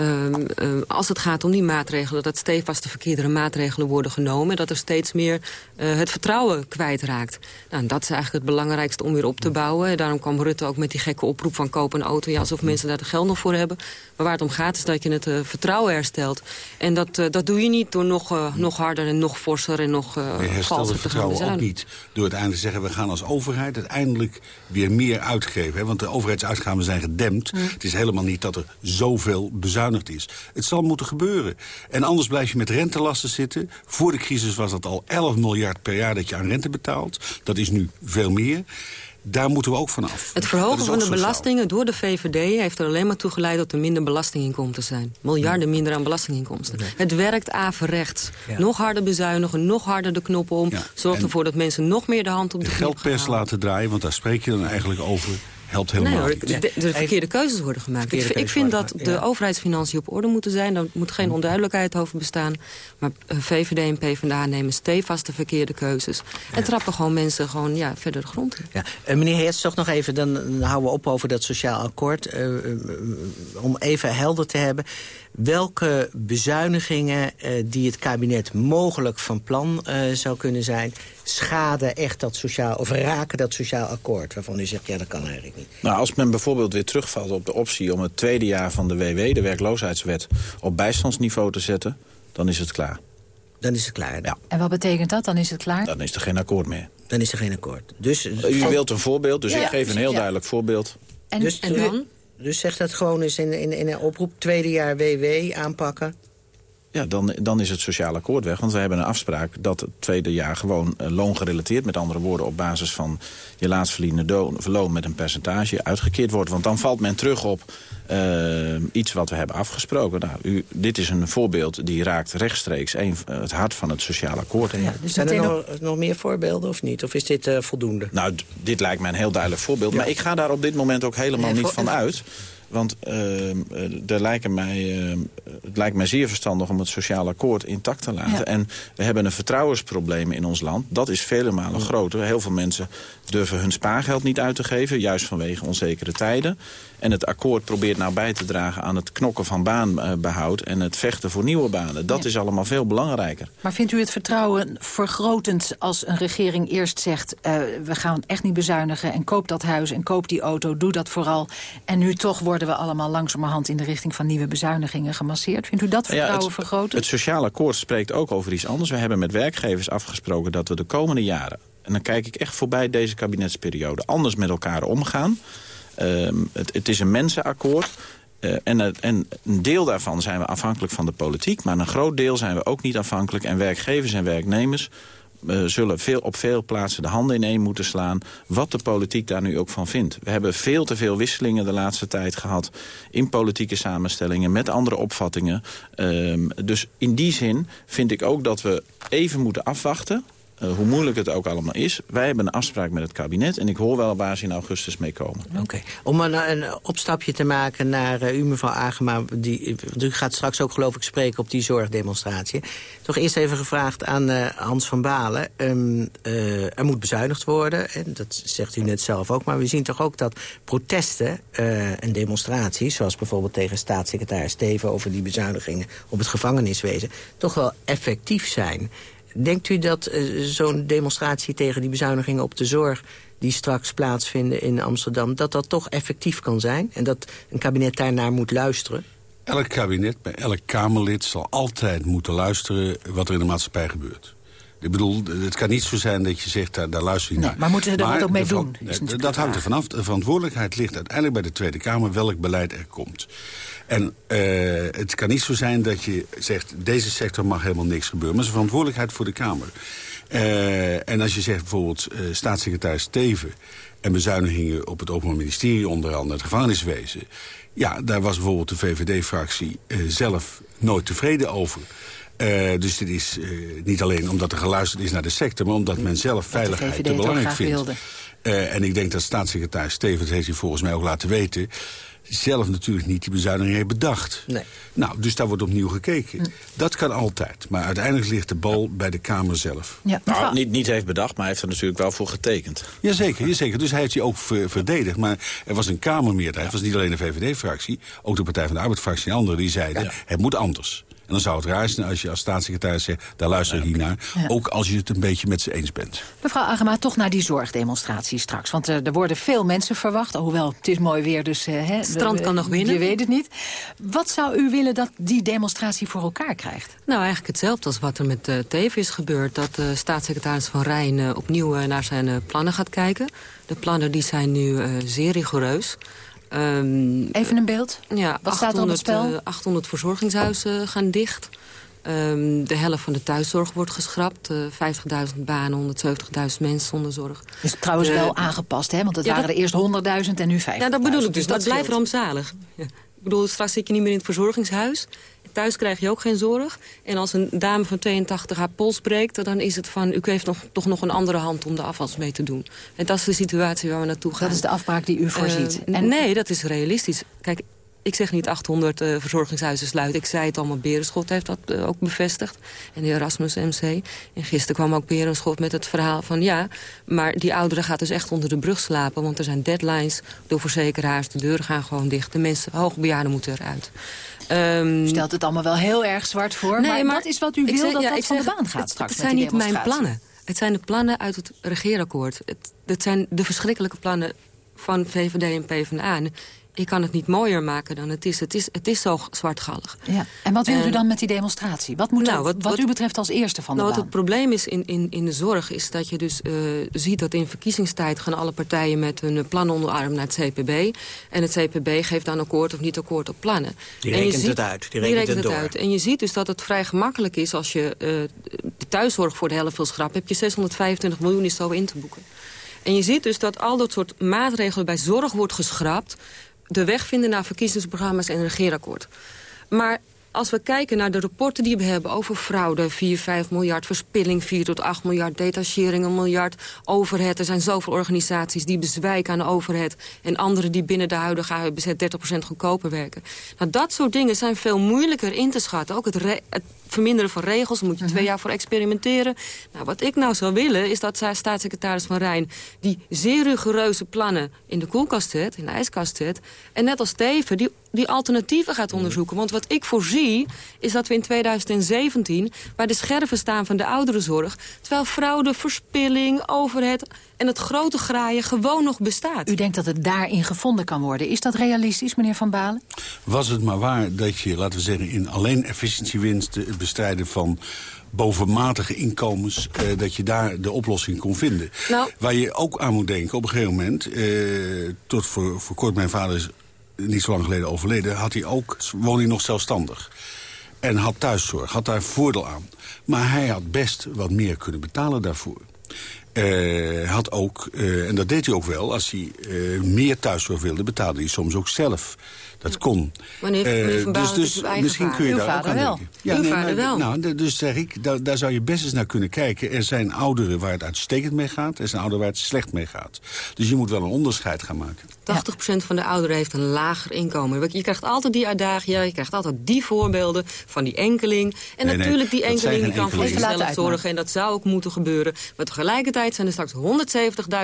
Um, um, als het gaat om die maatregelen, dat stevast de verkeerdere maatregelen worden genomen. Dat er steeds meer uh, het vertrouwen kwijtraakt. Nou, dat is eigenlijk het belangrijkste om weer op te bouwen. Daarom kwam Rutte ook met die gekke oproep van koop een auto. Ja, alsof mensen daar de geld nog voor hebben. Maar waar het om gaat is dat je het uh, vertrouwen herstelt. En dat, uh, dat doe je niet door nog, nog harder en nog forser en nog uh, Je herstelt het vertrouwen ook niet door uiteindelijk te zeggen... we gaan als overheid uiteindelijk weer meer uitgeven. Hè? Want de overheidsuitgaven zijn gedempt. Het is helemaal niet dat er zoveel bezuinigd is. Het zal moeten gebeuren. En anders blijf je met rentelasten zitten. Voor de crisis was dat al 11 miljard per jaar dat je aan rente betaalt. Dat is nu veel meer. Daar moeten we ook vanaf. Het verhogen van de belastingen door de VVD heeft er alleen maar toe geleid dat er minder belastinginkomsten zijn. Miljarden ja. minder aan belastinginkomsten. Ja. Het werkt averechts. Ja. Nog harder bezuinigen, nog harder de knop om. Zorgt ervoor dat mensen nog meer de hand op de, de geldpers laten draaien, want daar spreek je dan eigenlijk over helpt helemaal nee, hoor, de, de, de, verkeerde keuzes worden gemaakt. Ik, ik, vind dat de ja. overheidsfinanciën op orde moeten zijn. Daar moet geen onduidelijkheid over bestaan. Maar eh, VVD en PvdA nemen stevast de verkeerde keuzes. En ja. trappen gewoon mensen gewoon ja, verder de grond in. Ja. Uh, meneer Heerts, toch nog even, dan, houden we op over dat sociaal akkoord. Uh, om even helder te hebben. Welke bezuinigingen die het kabinet mogelijk van plan zou kunnen zijn... schaden echt dat sociaal, of raken dat sociaal akkoord? Waarvan u zegt, ja, dat kan eigenlijk niet. Nou, als men bijvoorbeeld weer terugvalt op de optie om het tweede jaar van de WW... de werkloosheidswet, op bijstandsniveau te zetten, dan is het klaar. Dan is het klaar, ja. En wat betekent dat? Dan is het klaar? Dan is er geen akkoord meer. Dan is er geen akkoord. Dus, U wilt een voorbeeld, dus ja, ik geef een heel ja. duidelijk voorbeeld. En, dus, en dan? Dus zeg dat gewoon eens in, in, in een oproep, tweede jaar WW aanpakken. Ja, dan, dan is het sociaal akkoord weg. Want we hebben een afspraak dat het tweede jaar gewoon uh, loongerelateerd... met andere woorden op basis van je laatst verdiende loon met een percentage uitgekeerd wordt. Want dan valt men terug op uh, iets wat we hebben afgesproken. Nou, u, dit is een voorbeeld die raakt rechtstreeks een, uh, het hart van het sociaal akkoord. Ja, dus Zijn er nog, nog meer voorbeelden of niet? Of is dit uh, voldoende? Nou, dit lijkt mij een heel duidelijk voorbeeld. Ja. Maar ik ga daar op dit moment ook helemaal nee, niet van uit... Want er lijken mij, uh, het lijkt mij zeer verstandig om het sociaal akkoord intact te laten. Ja. En we hebben een vertrouwensprobleem in ons land. Dat is vele malen groter. Heel veel mensen durven hun spaargeld niet uit te geven. Juist vanwege onzekere tijden. En het akkoord probeert nou bij te dragen aan het knokken van baanbehoud... en het vechten voor nieuwe banen. Dat ja. is allemaal veel belangrijker. Maar vindt u het vertrouwen vergrotend als een regering eerst zegt... Uh, we gaan echt niet bezuinigen en koop dat huis en koop die auto, doe dat vooral. En nu toch worden we allemaal langzamerhand in de richting van nieuwe bezuinigingen gemasseerd. Vindt u dat vertrouwen ja, het, vergrotend? Het sociaal akkoord spreekt ook over iets anders. We hebben met werkgevers afgesproken dat we de komende jaren... en dan kijk ik echt voorbij deze kabinetsperiode... anders met elkaar omgaan... Uh, het, het, is een mensenakkoord. Uh, en, en, een deel daarvan zijn we afhankelijk van de politiek... maar een groot deel zijn we ook niet afhankelijk. En werkgevers en werknemers uh, zullen veel, op veel plaatsen de handen ineen moeten slaan... wat de politiek daar nu ook van vindt. We hebben veel te veel wisselingen de laatste tijd gehad... in politieke samenstellingen met andere opvattingen. Uh, dus in die zin vind ik ook dat we even moeten afwachten... Uh, hoe moeilijk het ook allemaal is. Wij hebben een afspraak met het kabinet en ik hoor wel waar ze in augustus mee komen. Oké. Om een, een, opstapje te maken naar uh, u, mevrouw Agema... Die, u gaat straks ook geloof ik spreken op die zorgdemonstratie. Toch eerst even gevraagd aan uh, Hans van Balen. Um, er moet bezuinigd worden, en dat zegt u net zelf ook... maar we zien toch ook dat protesten en demonstraties... zoals bijvoorbeeld tegen staatssecretaris Steven... over die bezuinigingen op het gevangeniswezen... toch wel effectief zijn... Denkt u dat uh, zo'n demonstratie tegen die bezuinigingen op de zorg... die straks plaatsvinden in Amsterdam, dat dat toch effectief kan zijn? En dat een kabinet daarnaar moet luisteren? Elk kabinet, bij elk Kamerlid zal altijd moeten luisteren... wat er in de maatschappij gebeurt. Ik bedoel, het kan niet zo zijn dat je zegt, daar, daar luister je nee, naar. Maar moeten ze er wat ook mee doen? dat hangt er vanaf. De verantwoordelijkheid ligt uiteindelijk bij de Tweede Kamer... welk beleid er komt. En uh, het kan niet zo zijn dat je zegt... deze sector mag helemaal niks gebeuren. Maar het is een verantwoordelijkheid voor de Kamer. Uh, en als je zegt bijvoorbeeld uh, staatssecretaris Teven... en bezuinigingen op het Openbaar Ministerie, onder andere het gevangeniswezen... ja, daar was bijvoorbeeld de VVD-fractie zelf nooit tevreden over... Uh, dus dit is uh, niet alleen omdat er geluisterd is naar de sector... maar omdat men zelf veiligheid te belangrijk vindt. Uh, en ik denk dat staatssecretaris Stevens heeft hij volgens mij ook laten weten zelf natuurlijk niet die bezuiniging heeft bedacht. Nee. Nou, dus daar wordt opnieuw gekeken. Hm. Dat kan altijd. Maar uiteindelijk ligt de bal bij de Kamer zelf. Ja, nou, niet, niet heeft bedacht, maar hij heeft er natuurlijk wel voor getekend. Jazeker, jazeker. Dus hij heeft die ook verdedigd. Maar er was een Kamermeerderheid. Het was niet alleen de VVD-fractie. Ook de Partij van de Arbeid-fractie en anderen die zeiden... Ja. het moet anders. En dan zou het raar zijn als je als staatssecretaris zegt... daar luister ik niet naar. Ja. Ook als je het een beetje met ze eens bent. Mevrouw Agema, toch naar die zorgdemonstratie straks. Want uh, er worden veel mensen verwacht. Hoewel, het is mooi weer, dus... Uh, het strand kan nog binnen. Je weet het niet. Wat zou u willen dat die demonstratie voor elkaar krijgt? Nou, eigenlijk hetzelfde als wat er met uh, Teven is gebeurd. Dat de staatssecretaris Van Rijn opnieuw naar zijn plannen gaat kijken. De plannen die zijn nu zeer rigoureus. Um, Even een beeld. Ja, Wat 800, staat er op het spel? Uh, 800 verzorgingshuizen gaan dicht. Um, de helft van de thuiszorg wordt geschrapt. Uh, 50.000 banen, 170.000 mensen zonder zorg. Is trouwens uh, wel aangepast, hè? Want het ja, waren er eerst 100.000 en nu 50.000. Ja, dat bedoel ik dus. dus dat, dat blijft rampzalig. Ja. *laughs* Ik bedoel, straks zit je niet meer in het verzorgingshuis. Thuis krijg je ook geen zorg. En als een dame van 82 haar pols breekt... dan is het van, u heeft nog, toch nog een andere hand om de afwas mee te doen. En dat is de situatie waar we naartoe gaan. Dat is de afspraak die u voorziet? Uh, en... Nee, dat is realistisch. Kijk, ik zeg niet 800 uh, verzorgingshuizen sluiten. Ik zei het allemaal, Berenschot heeft dat uh, ook bevestigd. En de Erasmus MC. En gisteren kwam ook Berenschot met het verhaal van... ja, maar die ouderen gaat dus echt onder de brug slapen... want er zijn deadlines door verzekeraars. De deuren gaan gewoon dicht. De mensen, hoogbejaarden moeten eruit. Um, u stelt het allemaal wel heel erg zwart voor. Nee, maar, maar dat is wat u wil zeg, dat ja, dat van zeg, de baan gaat het, straks Het zijn niet mijn plannen. Het zijn de plannen uit het regeerakkoord. Het, het zijn de verschrikkelijke plannen van VVD en PvdA. En ik kan het niet mooier maken dan het is. Het is, het is zo zwartgallig. Ja. En wat wilt u dan met die demonstratie? Wat moet nou, wat, wat, u betreft als eerste van nou, de wat baan? het probleem is in, in, in de zorg... is dat je dus uh, ziet dat in verkiezingstijd... gaan alle partijen met hun plan onder arm naar het CPB. En het CPB geeft dan akkoord of niet akkoord op plannen. Die en je rekent ziet, het uit. Die die rekent, het het door. uit. En je ziet dus dat het vrij gemakkelijk is... als je uh, de thuiszorg voor de helft wil schrappen... heb je 625 miljoen is zo in te boeken. En je ziet dus dat al dat soort maatregelen bij zorg wordt geschrapt de weg vinden naar verkiezingsprogramma's en een regeerakkoord. Maar als we kijken naar de rapporten die we hebben over fraude... 4, 5 miljard, verspilling 4 tot 8 miljard... detachering een miljard, overheid. Er zijn zoveel organisaties die bezwijken aan de overheid... en andere die binnen de huidige AWBZ 30% goedkoper werken. Nou, dat soort dingen zijn veel moeilijker in te schatten. Ook het, het verminderen van regels, daar moet je twee jaar voor experimenteren. Nou, wat ik nou zou willen, is dat zij staatssecretaris Van Rijn... die zeer rigoureuze plannen in de koelkast zet, in de ijskast zet... en net als Teven, die, die alternatieven gaat onderzoeken. Want wat ik voorzie, is dat we in 2017... bij de scherven staan van de ouderenzorg... terwijl fraude, verspilling, overheid en het grote graaien gewoon nog bestaat. U denkt dat het daarin gevonden kan worden. Is dat realistisch, meneer Van Balen? Was het maar waar dat je, laten we zeggen... in alleen efficiëntiewinsten het bestrijden van bovenmatige inkomens... Uh, dat je daar de oplossing kon vinden. Nou, Waar je ook aan moet denken op een gegeven moment... Uh, tot voor, voor kort mijn vader is niet zo lang geleden overleden... Had hij ook, woonde hij nog zelfstandig. En had thuiszorg, had daar voordeel aan. Maar hij had best wat meer kunnen betalen daarvoor. Uh, had ook, uh, en dat deed hij ook wel, als hij uh, meer thuiszorg wilde... betaalde hij soms ook zelf. Dat kon. Meneer, meneer Van dus dus misschien kun je daar ook aan wel. denken. Ja, Uw nee, vader maar, wel. Nou, dus zeg ik, daar, daar zou je best eens naar kunnen kijken. Er zijn ouderen waar het uitstekend mee gaat. Er zijn ouderen waar het slecht mee gaat. Dus je moet wel een onderscheid gaan maken. 80% van de ouderen heeft een lager inkomen. Je krijgt altijd die uitdagingen, je krijgt altijd die voorbeelden van die enkeling. En Nee, nee, natuurlijk die enkeling die kan voor zichzelf zorgen. En dat zou ook moeten gebeuren. Maar tegelijkertijd zijn er straks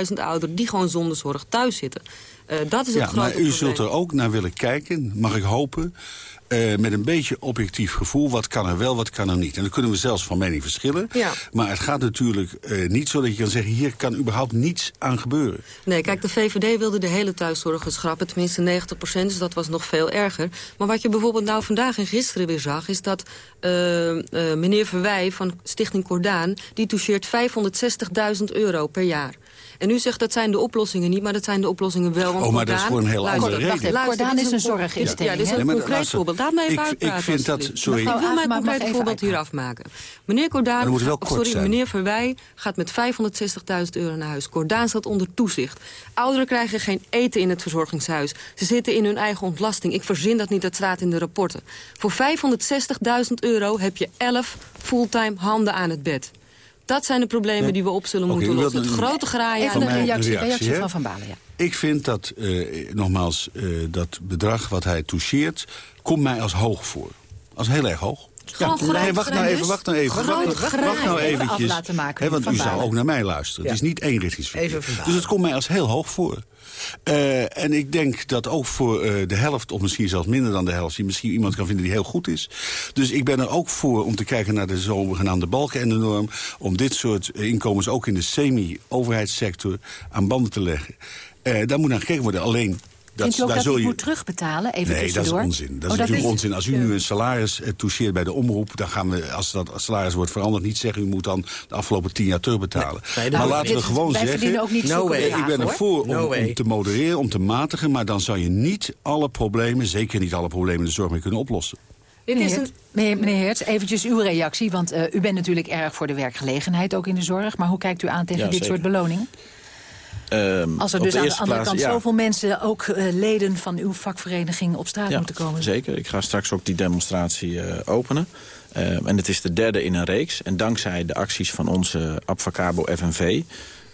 170.000 ouderen die gewoon zonder zorg thuis zitten. Eh, dat is het Ja, grote maar u probleem. zult er ook naar willen kijken, mag ik hopen... eh, met een beetje objectief gevoel, wat kan er wel, wat kan er niet. En dan kunnen we zelfs van mening verschillen. Ja. Maar het gaat natuurlijk eh, niet zo dat je kan zeggen... hier kan überhaupt niets aan gebeuren. Nee, kijk, de VVD wilde de hele thuiszorg schrappen. Tenminste 90% dus dat was nog veel erger. Maar wat je bijvoorbeeld nou vandaag en gisteren weer zag... is dat meneer Verwij van Stichting Cordaan... die toucheert 560.000 euro per jaar. En u zegt dat zijn de oplossingen niet, maar dat zijn de oplossingen wel. Want Oh, maar dat is voor een heel luister, andere reden. luister, Cordaan is een zorginstelling, Ja, dit is een Nee, maar concreet luister, voorbeeld. Laat me even ik- uitpraten. ik vind dat- sorry. Ik wil mijn concreet voorbeeld hier afmaken. Meneer Cordaan, sorry, zijn. meneer Verwij gaat met 560.000 euro naar huis. Cordaan staat onder toezicht. Ouderen krijgen geen eten in het verzorgingshuis. Ze zitten in hun eigen ontlasting. Ik verzin dat niet, dat staat in de rapporten. Voor 560.000 euro heb je 11 fulltime handen aan het bed. Dat zijn de problemen Ja. die we op zullen moeten lossen. Het grote graaien Even een een reactie, reactie, reactie hè? van Van Balen, ja. Ik vind dat, eh, nogmaals, eh, dat bedrag wat hij toucheert... komt mij als hoog voor. Als heel erg hoog. Gewoon groot nee, wacht nou even, dus? wacht nou even. Wacht, wacht, wacht graaien. nou Even eventjes. laten maken, Hè, want u zou ook naar mij luisteren. Ja. Het is niet eenrichtingsverkeer. Even. Dus het komt mij als heel hoog voor. Eh, en ik denk dat ook voor eh, de helft, of misschien zelfs minder dan de helft... je misschien iemand kan vinden die heel goed is. Dus ik ben er ook voor om te kijken naar de zogenaamde balken en de norm... om dit soort inkomens ook in de semi-overheidssector aan banden te leggen. Eh, daar moet naar gekeken worden. Alleen... Dat, Vindt u ook daar dat je... moet terugbetalen? Even nee, dat is onzin. Dat Oh, is natuurlijk onzin. Als u nu een salaris eh, toucheert bij de omroep... dan gaan we, als dat salaris wordt veranderd, niet zeggen... u moet dan de afgelopen tien jaar terugbetalen. Nee, maar nou, laten we gewoon wij zeggen... verdienen ook niet No zulke way. ik ben ervoor om, No way. om te modereren, om te matigen... maar dan zou je niet alle problemen, zeker niet alle problemen... in de zorg mee kunnen oplossen. Dit is Meneer, een meneer, meneer Hertz, eventjes uw reactie. Want eh, u bent natuurlijk erg voor de werkgelegenheid, ook in de zorg. Maar hoe kijkt u aan tegen Ja, dit zeker. soort beloningen? Ehm, Als er dus de aan de andere plaats, kant ja. zoveel mensen... ook eh, leden van uw vakvereniging op straat Ja, moeten komen. zeker. Ik ga straks ook die demonstratie eh, openen. Eh, en het is de derde in een reeks. En dankzij de acties van onze Abfacabo FNV...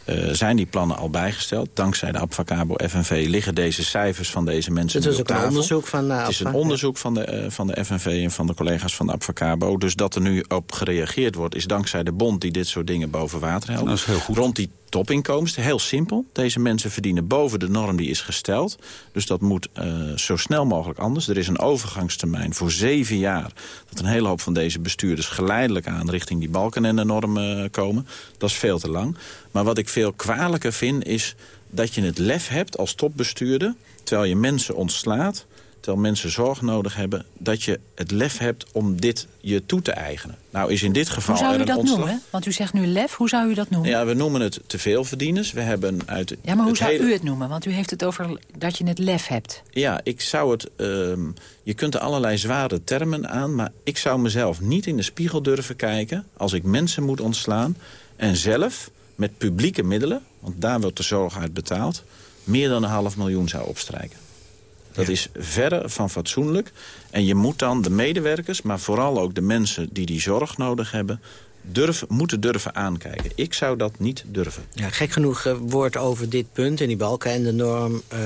eh, zijn die plannen al bijgesteld. Dankzij de Abfacabo FNV liggen deze cijfers van deze mensen Het is op ook een tafel. onderzoek van uh, Het is een onderzoek van de, eh, van de FNV en van de collega's van de Abfacabo. Dus dat er nu op gereageerd wordt... is dankzij de bond die dit soort dingen boven water helpt. Dat is heel goed. Rond die topinkomens, heel simpel. Deze mensen verdienen boven de norm die is gesteld. Dus dat moet eh, zo snel mogelijk anders. Er is een overgangstermijn voor zeven jaar... dat een hele hoop van deze bestuurders geleidelijk aan... richting die balken en de norm eh, komen. Dat is veel te lang. Maar wat ik veel kwalijker vind is dat je het lef hebt als topbestuurder... terwijl je mensen ontslaat terwijl mensen zorg nodig hebben... dat je het lef hebt om dit je toe te eigenen. Nou is in dit geval Hoe zou u dat ontslag... noemen? Want u zegt nu lef, hoe zou u dat noemen? Ja, we noemen het te veel verdieners. We hebben uit Ja, maar hoe zou hele- u het noemen? Want u heeft het over dat je het lef hebt. Ja, ik zou het... ehm, je kunt er allerlei zware termen aan... maar ik zou mezelf niet in de spiegel durven kijken... als ik mensen moet ontslaan... en zelf met publieke middelen... want daar wordt de zorg uit betaald... meer dan een half miljoen zou opstrijken. Dat is verre van fatsoenlijk. En je moet dan de medewerkers, maar vooral ook de mensen... die die zorg nodig hebben, durven, moeten durven aankijken. Ik zou dat niet durven. Ja, gek genoeg eh, wordt over dit punt en die balken en de norm... eh,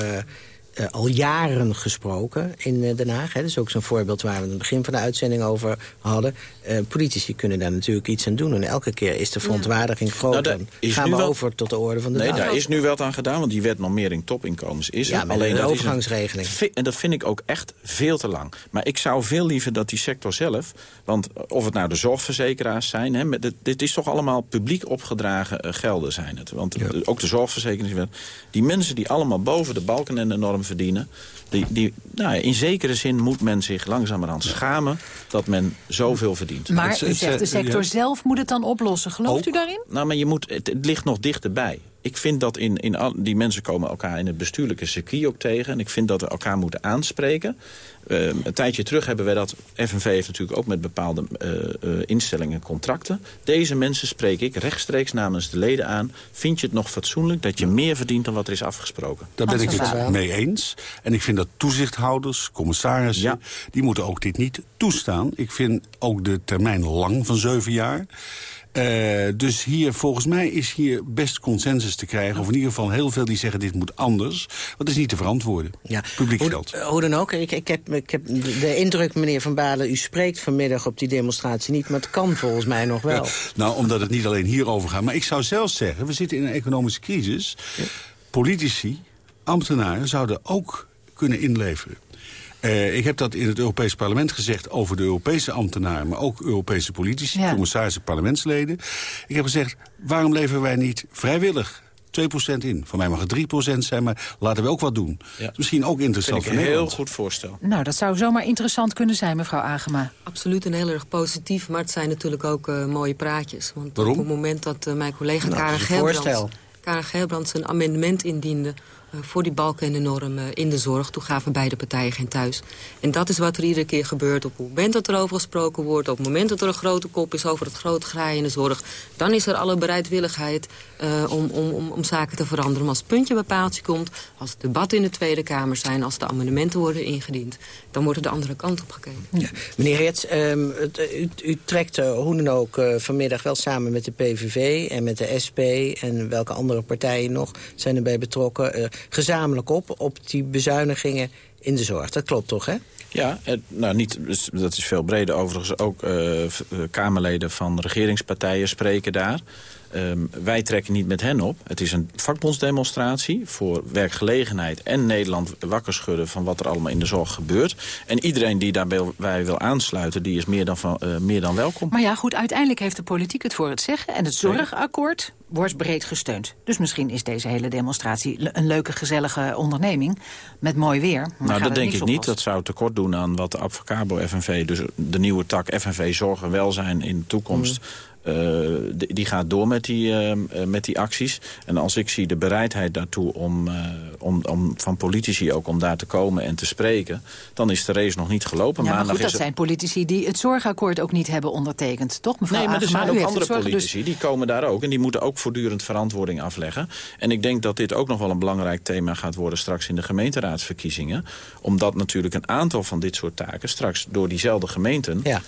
eh, al jaren gesproken in eh, Den Haag. Hè. Dat is ook zo'n voorbeeld waar we in het begin van de uitzending over hadden. Eh, politici kunnen daar natuurlijk iets aan doen. En elke keer is de verontwaardiging groter. Nou, daar is Gaan we wel- over tot de orde van de Nee, dag. daar is nu wel aan gedaan, want die wet normering topinkomens is Ja, er. met een dat is overgangsregeling. en dat vind ik ook echt veel te lang. Maar ik zou veel liever dat die sector zelf... want of het nou de zorgverzekeraars zijn... Hè, met dit, dit is toch allemaal publiek opgedragen gelden zijn het. Want ook de zorgverzekeringswet... die mensen die allemaal boven de balken en de norm verdienen... Die, die, nou ja, in zekere zin moet men zich langzamerhand schamen... dat men zoveel verdient. Maar u zegt de sector zelf moet het dan oplossen. Gelooft u daarin? Nou, maar je moet, het, het ligt nog dichterbij. Ik vind dat in, in al, die mensen komen elkaar in het bestuurlijke circuit ook tegen. En ik vind dat we elkaar moeten aanspreken. Uh, een tijdje terug hebben wij dat... FNV heeft natuurlijk ook met bepaalde uh, uh, instellingen contracten. Deze mensen spreek ik rechtstreeks namens de leden aan. Vind je het nog fatsoenlijk dat je meer verdient dan wat er is afgesproken? Daar ben ik het mee eens. En ik vind dat toezichthouders, commissarissen... Ja. die moeten ook dit niet toestaan. Ik vind ook de termijn lang van zeven jaar... Uh, dus hier, volgens mij is hier best consensus te krijgen. Of in ieder geval heel veel die zeggen dit moet anders. Het is niet te verantwoorden. Ja. Publiek hoe, geld. Hoe dan ook. Ik, ik, heb, ik heb de indruk, meneer Van Balen... u spreekt vanmiddag op die demonstratie niet. Maar het kan volgens mij nog wel. Ja, nou, omdat het niet alleen hierover gaat. Maar ik zou zelfs zeggen, we zitten in een economische crisis. Ja. Politici, ambtenaren zouden ook kunnen inleveren. Uh, ik heb dat in het Europees Parlement gezegd over de Europese ambtenaren... maar ook Europese politici, ja. commissarissen, parlementsleden. Ik heb gezegd, waarom leveren wij niet vrijwillig 2% in. Voor mij mag het 3% zijn, maar laten we ook wat doen. Ja. Misschien ook interessant voor Nederland. een heel goed voorstel. Nou, dat zou zomaar interessant kunnen zijn, mevrouw Agema. Absoluut en heel erg positief, maar het zijn natuurlijk ook uh, mooie praatjes. Want Waarom? op het moment dat uh, mijn collega nou, Karen Geelbrand... Karen Geelbrand zijn amendement indiende voor die balken en de normen in de zorg. Toen gaven beide partijen geen thuis. En dat is wat er iedere keer gebeurt. Op het moment dat er over gesproken wordt... op het moment dat er een grote kop is over het grote graaien in de zorg... dan is er alle bereidwilligheid uh, om, om, om, zaken te veranderen. Maar als het puntje bepaaltje komt... als het debat in de Tweede Kamer zijn... als de amendementen worden ingediend... dan wordt er de andere kant op gekeken. Ja. Meneer Hertz, um, u, u, trekt uh, hoe dan ook uh, vanmiddag wel samen met de PVV... en met de SP en welke andere partijen nog zijn erbij betrokken gezamenlijk op... op die bezuinigingen in de zorg. Dat klopt toch, hè? Ja, het, nou niet, dat is veel breder. Overigens ook uh, Kamerleden van regeringspartijen spreken daar. Um, wij trekken niet met hen op. Het is een vakbondsdemonstratie voor werkgelegenheid en Nederland wakker schudden van wat er allemaal in de zorg gebeurt. En iedereen die daarbij wil aansluiten, die is meer dan, van, uh, meer dan welkom. Maar ja, goed, uiteindelijk heeft de politiek het voor het zeggen. En het zorgakkoord wordt breed gesteund. Dus misschien is deze hele demonstratie een leuke, gezellige onderneming. Met mooi weer. Nou, dat denk ik niet. Dat zou tekort doen aan wat de Advocabo FNV... dus de nieuwe tak FNV Zorg en Welzijn in de toekomst... Mm. Uh, die gaat door met die, uh, met die acties. En als ik zie de bereidheid daartoe om, uh, om, om van politici ook om daar te komen en te spreken... dan is de race nog niet gelopen. Ja, maar goed, dat zijn politici die het zorgakkoord ook niet hebben ondertekend. Toch, mevrouw Nee, maar er zijn ook andere zorg, politici, dus... die komen daar ook. En die moeten ook voortdurend verantwoording afleggen. En ik denk dat dit ook nog wel een belangrijk thema gaat worden... straks in de gemeenteraadsverkiezingen. Omdat natuurlijk een aantal van dit soort taken... straks door diezelfde gemeenten ja,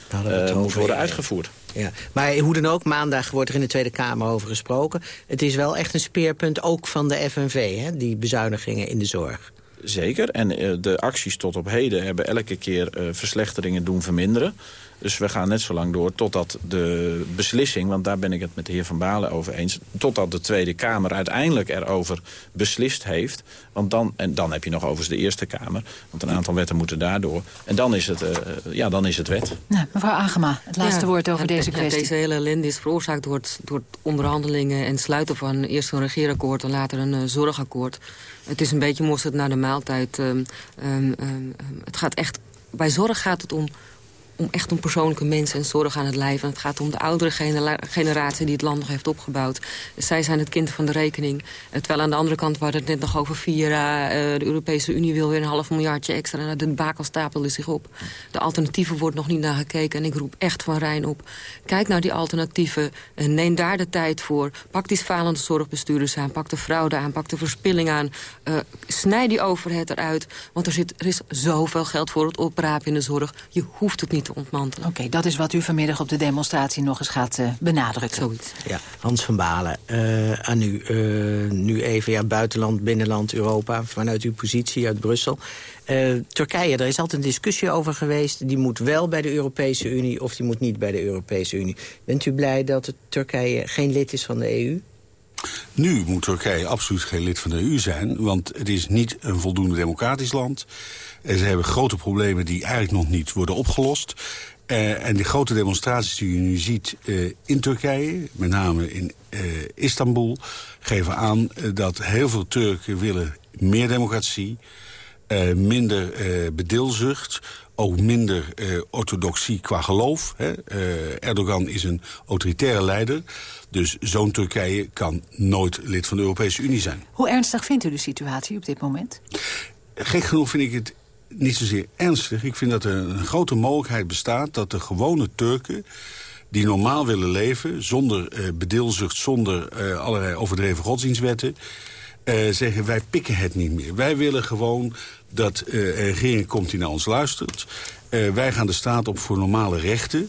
moet worden uitgevoerd. Ja. Maar hoe dan ook, maandag wordt er in de Tweede Kamer over gesproken. Het is wel echt een speerpunt ook van de FNV, hè, die bezuinigingen in de zorg. Zeker, en uh, de acties tot op heden hebben elke keer uh, verslechteringen doen verminderen. Dus we gaan net zo lang door totdat de beslissing... want daar ben ik het met de heer Van Balen over eens... totdat de Tweede Kamer uiteindelijk erover beslist heeft. Want dan, en dan heb je nog overigens de Eerste Kamer. Want een aantal wetten moeten daardoor. En dan is het, uh, ja, dan is het wet. Nou, mevrouw Agema, het laatste ja, woord over deze kwestie. Deze hele ellende is veroorzaakt door, het, door onderhandelingen... en sluiten van eerst een regeerakkoord en later een uh, zorgakkoord. Het is een beetje mosterd naar de maaltijd. Um, um, um, het gaat echt... Bij zorg gaat het om om echt om persoonlijke mensen en zorg aan het lijf. En het gaat om de oudere generatie die het land nog heeft opgebouwd. zij zijn het kind van de rekening. Terwijl aan de andere kant, waar het net nog over Vira... Uh, de Europese Unie wil weer een half miljardje extra. Nou, de bakel stapelde zich op. De alternatieven wordt nog niet naar gekeken. En ik roep echt van Rijn op. Kijk naar die alternatieven. En neem daar de tijd voor. Pak die falende zorgbestuurders aan. Pak de fraude aan. Pak de verspilling aan. Uh, snij die overheid eruit. Want er, zit, er is zoveel geld voor het oprapen in de zorg. Je hoeft het niet te ontmantelen. Oké, okay, dat is wat u vanmiddag op de demonstratie nog eens gaat uh, benadrukken. Zoiets. Ja, Hans van Balen, uh, aan u. Uh, nu even ja, buitenland, binnenland, Europa, vanuit uw positie uit Brussel. Turkije, er is altijd een discussie over geweest. Die moet wel bij de Europese Unie of die moet niet bij de Europese Unie. Bent u blij dat Turkije geen lid is van de EU? Nu moet Turkije absoluut geen lid van de EU zijn... want het is niet een voldoende democratisch land. Ze hebben grote problemen die eigenlijk nog niet worden opgelost. Uh, en de grote demonstraties die u nu ziet uh, in Turkije, met name in Istanbul... geven aan dat heel veel Turken willen meer democratie... minder bedilzucht, ook minder uh, orthodoxie qua geloof. Hè. Erdogan is een autoritaire leider. Dus zo'n Turkije kan nooit lid van de Europese Unie zijn. Hoe ernstig vindt u de situatie op dit moment? Gek genoeg vind ik het niet zozeer ernstig. Ik vind dat er een grote mogelijkheid bestaat dat de gewone Turken die normaal willen leven, zonder uh, bedilzucht, zonder allerlei overdreven godsdienstwetten... Uh, zeggen wij pikken het niet meer. Wij willen gewoon dat uh, een regering komt die naar ons luistert. Uh, wij gaan de staat op voor normale rechten.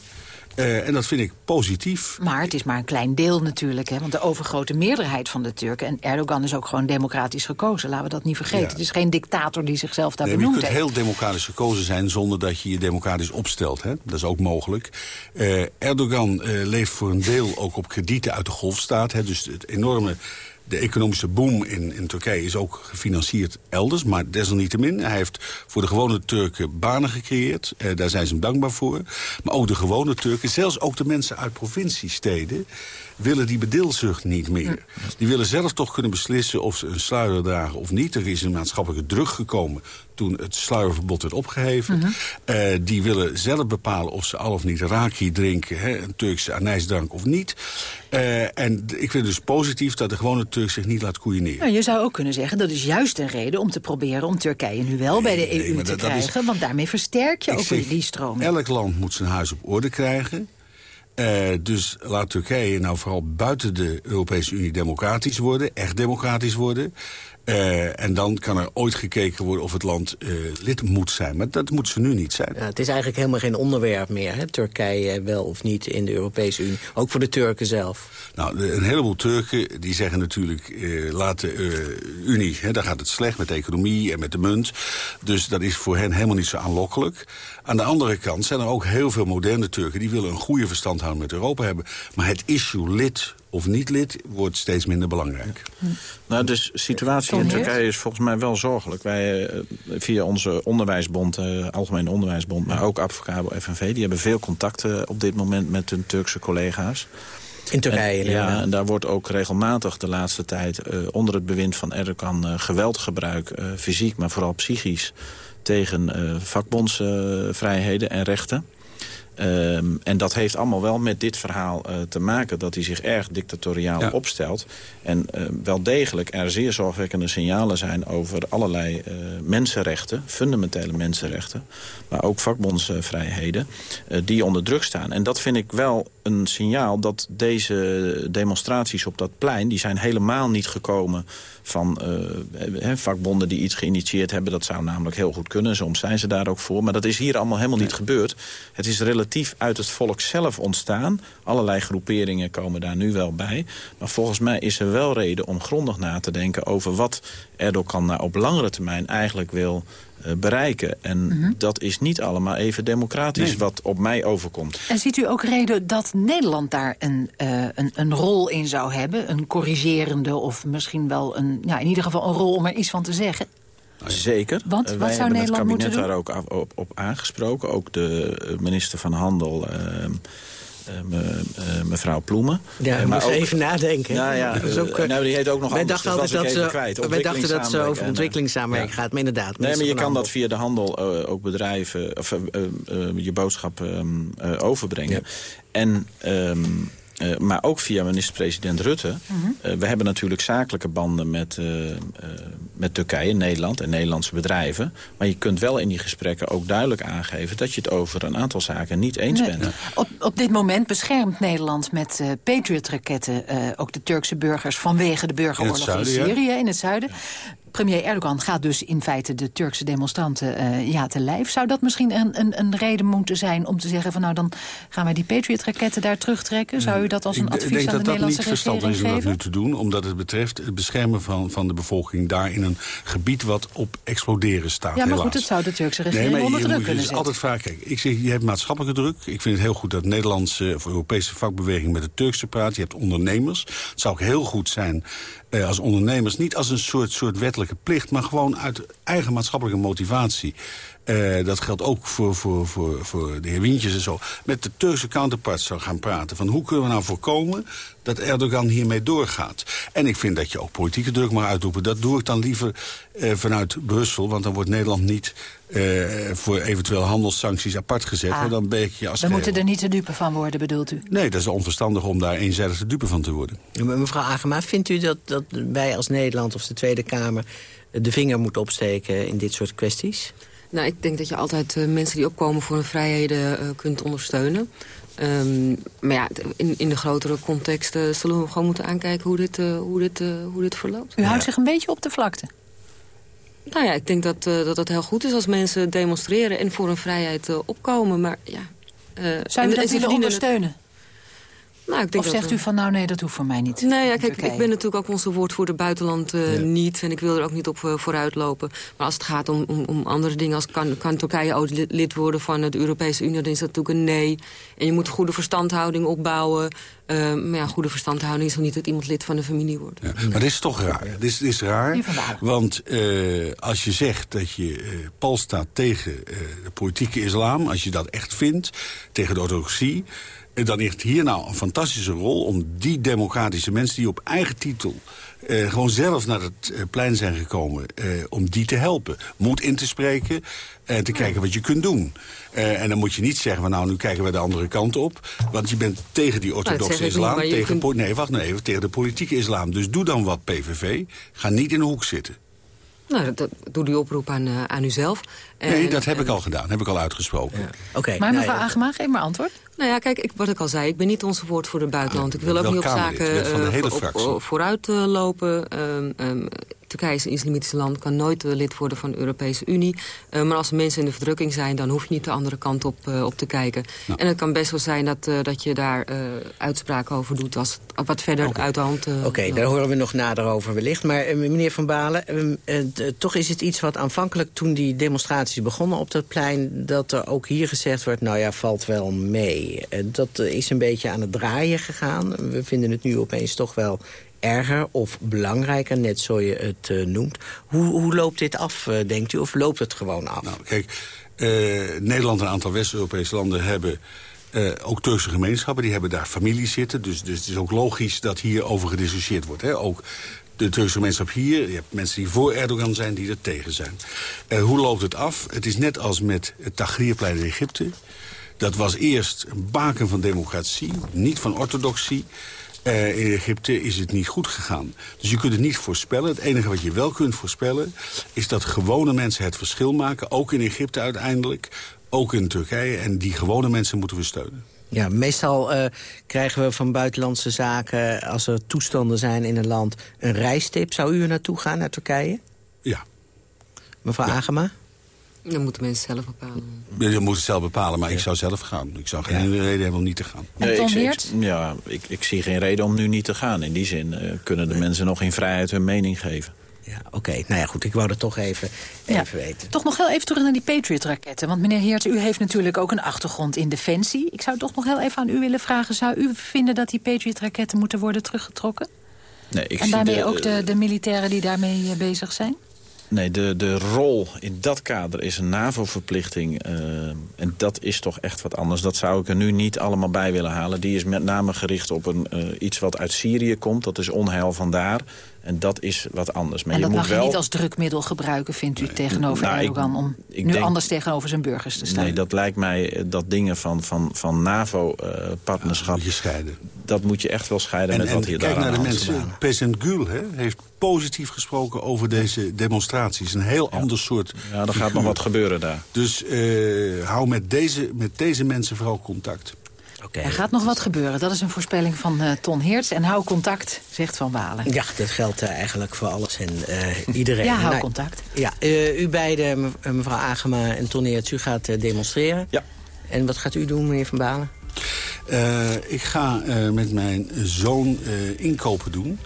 Uh, en dat vind ik positief. Maar het is maar een klein deel natuurlijk. Hè? Want de overgrote meerderheid van de Turken... en Erdogan is ook gewoon democratisch gekozen. Laten we dat niet vergeten. Ja. Het is geen dictator die zichzelf daar nee, benoemd heeft. Je kunt heel democratisch gekozen zijn... zonder dat je je democratisch opstelt. Hè? Dat is ook mogelijk. Uh, Erdogan uh, leeft voor een deel ook op kredieten uit de golfstaat. Hè? Dus het enorme de economische boom in, in Turkije is ook gefinancierd elders. Maar desalniettemin, hij heeft voor de gewone Turken banen gecreëerd. Eh, daar zijn ze hem dankbaar voor. Maar ook de gewone Turken, zelfs ook de mensen uit provinciesteden... willen die bedilzucht niet meer. Die willen zelf toch kunnen beslissen of ze een sluier dragen of niet. Er is een maatschappelijke druk gekomen toen het sluierverbod werd opgeheven. -hmm. uh, die willen zelf bepalen of ze al of niet raki drinken, hè, een Turkse anijsdrank of niet. Uh, en ik vind het dus positief dat de gewone Turk zich niet laat koeieneren. Nou, je zou ook kunnen zeggen, dat is juist een reden om te proberen om Turkije nu wel nee, bij de EU nee, te dat, krijgen. Dat is, want daarmee versterk je ook zeg, die stroming. Elk land moet zijn huis op orde krijgen. Uh, dus laat Turkije nou vooral buiten de Europese Unie democratisch worden, echt democratisch worden. Uh, en dan kan er ooit gekeken worden of het land uh, lid moet zijn. Maar dat moet ze nu niet zijn. Ja, het is eigenlijk helemaal geen onderwerp meer, hè? Turkije wel of niet in de Europese Unie. Ook voor de Turken zelf. Nou, een heleboel Turken die zeggen natuurlijk... Uh, laat de Unie, hè, daar gaat het slecht met de economie en met de munt. Dus dat is voor hen helemaal niet zo aanlokkelijk. Aan de andere kant zijn er ook heel veel moderne Turken... die willen een goede verstandhouding met Europa hebben. Maar het issue lid of niet lid wordt steeds minder belangrijk. Nou, de situatie in Turkije is volgens mij wel zorgelijk. Wij uh, via onze onderwijsbond, uh, Algemene Onderwijsbond... maar ook Advocabo FNV, die hebben veel contacten op dit moment met hun Turkse collega's. In Turkije, en, ja, en daar wordt ook regelmatig de laatste tijd... Uh, onder het bewind van Erdogan geweld gebruikt, fysiek, maar vooral psychisch... tegen vakbondsvrijheden en rechten. Um, en dat heeft allemaal wel met dit verhaal uh, te maken... dat hij zich erg dictatoriaal ja. opstelt. En uh, wel degelijk er zeer zorgwekkende signalen zijn... over allerlei uh, mensenrechten, fundamentele mensenrechten... maar ook vakbondsvrijheden, die onder druk staan. En dat vind ik wel een signaal dat deze demonstraties op dat plein... die zijn helemaal niet gekomen van uh, vakbonden die iets geïnitieerd hebben. Dat zou namelijk heel goed kunnen. Soms zijn ze daar ook voor. Maar dat is hier allemaal helemaal niet gebeurd. Het is relatief uit het volk zelf ontstaan. Allerlei groeperingen komen daar nu wel bij. Maar volgens mij is er wel reden om grondig na te denken... over wat Erdogan nou op langere termijn eigenlijk wil bereiken. En mm -hmm. dat is niet allemaal even democratisch nee. wat op mij overkomt. En ziet u ook reden dat Nederland daar een, uh, een, een rol in zou hebben? Een corrigerende of misschien wel een, ja, in ieder geval een rol om er iets van te zeggen? Zeker. Want, uh, wat zou Nederland moeten doen? Het kabinet daar ook op, op, aangesproken. Ook de minister van Handel... Uh, mevrouw Ploemen. Ja, maar ook, even nadenken. Nou ja, dat is ook, nou, die heet ook nog wij anders, dachten dus altijd dat, kwijt. wij dachten dat ze over ontwikkelingssamenwerking gaat, maar inderdaad. Nee, maar je kan dat via de handel ook bedrijven, of je boodschap um, overbrengen. En... Um, Uh, maar ook via minister-president Rutte. Uh -huh. uh, we hebben natuurlijk zakelijke banden met, uh, met Turkije, Nederland en Nederlandse bedrijven. Maar je kunt wel in die gesprekken ook duidelijk aangeven... dat je het over een aantal zaken niet eens nee. bent. Op, op dit moment beschermt Nederland met Patriot-raketten... ook de Turkse burgers vanwege de burgeroorlog in, zuiden, in Syrië, ja. in het zuiden. Premier Erdogan gaat dus in feite de Turkse demonstranten uh, ja, te lijf. Zou dat misschien een, een, een, reden moeten zijn om te zeggen... van nou dan gaan wij die Patriot-raketten daar terugtrekken? Zou u dat als een ik advies aan de Nederlandse regering geven? Ik denk dat dat niet verstandig is om dat nu te doen... omdat het betreft het beschermen van, van de bevolking daar in een gebied... wat op exploderen staat, Ja, maar helaas. goed, het zou de Turkse regering nee, onder je druk kunnen zetten. altijd vaak, kijk, ik zeg, je hebt maatschappelijke druk. Ik vind het heel goed dat Nederlandse of Europese vakbeweging met de Turkse praat. Je hebt ondernemers. Het zou ook heel goed zijn uh, als ondernemers, niet als een soort, soort wettelijke plicht... maar gewoon uit eigen maatschappelijke motivatie. Uh, dat geldt ook voor, voor, voor, voor de heer Wientjes en zo. Met de Turkse counterparts zou gaan praten. Van hoe kunnen we nou voorkomen dat Erdogan hiermee doorgaat. En ik vind dat je ook politieke druk mag uitroepen. Dat doe ik dan liever eh, vanuit Brussel, want dan wordt Nederland niet eh, voor eventueel handelssancties apart gezet. Ah. maar dan ben je als We moeten er niet te dupe van worden, bedoelt u? Nee, dat is onverstandig om daar eenzijdig de dupe van te worden. Mevrouw Agema, vindt u dat, dat wij als Nederland of de Tweede Kamer... de vinger moeten opsteken in dit soort kwesties? Nou, ik denk dat je altijd eh, mensen die opkomen voor hun vrijheden eh, kunt ondersteunen. Ehm, maar ja, in, in de grotere context eh, zullen we gewoon moeten aankijken hoe dit, eh, hoe dit, eh, hoe dit verloopt. U houdt zich een beetje op de vlakte. Nou ja, ik denk dat, eh, dat het heel goed is als mensen demonstreren en voor hun vrijheid eh, opkomen. Maar ja... eh, Zou en dat willen het- ondersteunen? Nou, ik denk Of dat zegt u van, nou nee, dat hoeft voor mij niet? Nee, ja, kijk, ik ben natuurlijk ook onze woordvoerder buitenland eh, niet. En ik wil er ook niet op uh, vooruitlopen. Maar als het gaat om, om, om andere dingen als kan, kan Turkije ook lid, lid worden van de Europese Unie, dan is dat natuurlijk een nee. En je moet goede verstandhouding opbouwen. Uh, maar ja, goede verstandhouding is nog niet dat iemand lid van de familie wordt. Ja, maar dit is toch raar. Dit is, dit is raar, want uh, als je zegt dat je uh, pal staat tegen uh, de politieke islam... als je dat echt vindt, tegen de orthodoxie... dan ligt hier nou een fantastische rol om die democratische mensen... die op eigen titel uh, gewoon zelf naar het uh, plein zijn gekomen... Uh, om die te helpen. Moed in te spreken en te kijken wat je kunt doen. En dan moet je niet zeggen, van, nou, nu kijken we de andere kant op. Want je bent tegen die orthodoxe nou, islam. Niet, tegen, kunt... Nee, wacht nou even. Tegen de politieke islam. Dus doe dan wat PVV. Ga niet in de hoek zitten. Nou, dat, dat, doe die oproep aan, uh, aan uzelf. En, nee, dat heb ik al gedaan. heb ik al uitgesproken. Ja. Okay, maar mevrouw ja. Agema, geef maar antwoord. Nou ja, kijk, ik, wat ik al zei, ik ben niet onze woord voor de buitenland. Ah, ik wil ook niet op zaken uh, op, vooruit uh, lopen. Um, um, Turkije is een islamitisch land, kan nooit uh, lid worden van de Europese Unie. Uh, maar als mensen in de verdrukking zijn, dan hoef je niet de andere kant op, uh, op te kijken. Nou. En het kan best wel zijn dat, uh, dat je daar uitspraken over doet als het wat verder okay. uit de hand Oké, okay, daar horen we nog nader over wellicht. Maar meneer Van Balen, uh, toch is het iets wat aanvankelijk toen die demonstraties begonnen op dat plein... dat er ook hier gezegd wordt, nou ja, valt wel mee. dat is een beetje aan het draaien gegaan. We vinden het nu opeens toch wel erger of belangrijker, net zo je het uh, noemt. Hoe, hoe loopt dit af, uh, denkt u, of loopt het gewoon af? Nou, kijk, uh, Nederland en een aantal West-Europese landen hebben... Ook Turkse gemeenschappen, die hebben daar families zitten. Dus, dus het is ook logisch dat hier over gediscussieerd wordt. Hè? Ook de Turkse gemeenschap hier. Je hebt mensen die voor Erdogan zijn, die er tegen zijn. Hoe loopt het af? Het is net als met het Tahrirplein in Egypte. Dat was eerst een baken van democratie, niet van orthodoxie. Uh, in Egypte is het niet goed gegaan. Dus je kunt het niet voorspellen. Het enige wat je wel kunt voorspellen... is dat gewone mensen het verschil maken. Ook in Egypte uiteindelijk. Ook in Turkije. En die gewone mensen moeten we steunen. Ja, meestal uh, krijgen we van buitenlandse zaken... als er toestanden zijn in een land, een reistip. Zou u er naartoe gaan, naar Turkije? Ja. Mevrouw ja. Agema? Dat moeten mensen zelf bepalen. Je moet het zelf bepalen, maar ja. ik zou zelf gaan. Ik zou geen ja. reden hebben om niet te gaan. Nee, ik, ja, ik, ik, zie geen reden om nu niet te gaan. In die zin uh, kunnen de nee. mensen nog in vrijheid hun mening geven. Ja, oké. Okay. Nou ja, goed. Ik wou dat toch even, even weten. Toch nog heel even terug naar die Patriot-raketten. Want meneer Heert, u heeft natuurlijk ook een achtergrond in defensie. Ik zou toch nog heel even aan u willen vragen. Zou u vinden dat die Patriot-raketten moeten worden teruggetrokken? Nee, ik en daarmee de, ook de, de militairen die daarmee uh, bezig zijn? Nee, de, de rol in dat kader is een NAVO-verplichting. Uh, en dat is toch echt wat anders. Dat zou ik er nu niet allemaal bij willen halen. Die is met name gericht op een, uh, iets wat uit Syrië komt. Dat is onheil vandaar. En dat is wat anders. Maar en dat je mag moet wel... je niet als drukmiddel gebruiken, vindt u, nee, tegenover nou, Erdogan... om ik nu denk... anders tegenover zijn burgers te staan? Nee, dat lijkt mij dat dingen van, van, van NAVO-partnerschap... Uh, moet je scheiden. Dat moet je echt wel scheiden en, met en wat hier kijk daar naar aan de mensen. President Gül hè, heeft positief gesproken over deze demonstraties. Een heel ja. ander soort Ja, er gaat nog wat gebeuren daar. Dus uh, hou met deze, met deze mensen vooral contact. Okay. Er gaat nog wat gebeuren. Dat is een voorspelling van uh, Ton Heerts. En hou contact, zegt Van Walen. Ja, dat geldt uh, eigenlijk voor alles en uh, iedereen. ja, hou nou, contact. Ja, u beiden, mevrouw Agema en Ton Heerts, u gaat demonstreren. Ja. En wat gaat u doen, meneer Van Balen? ik ga met mijn zoon inkopen doen.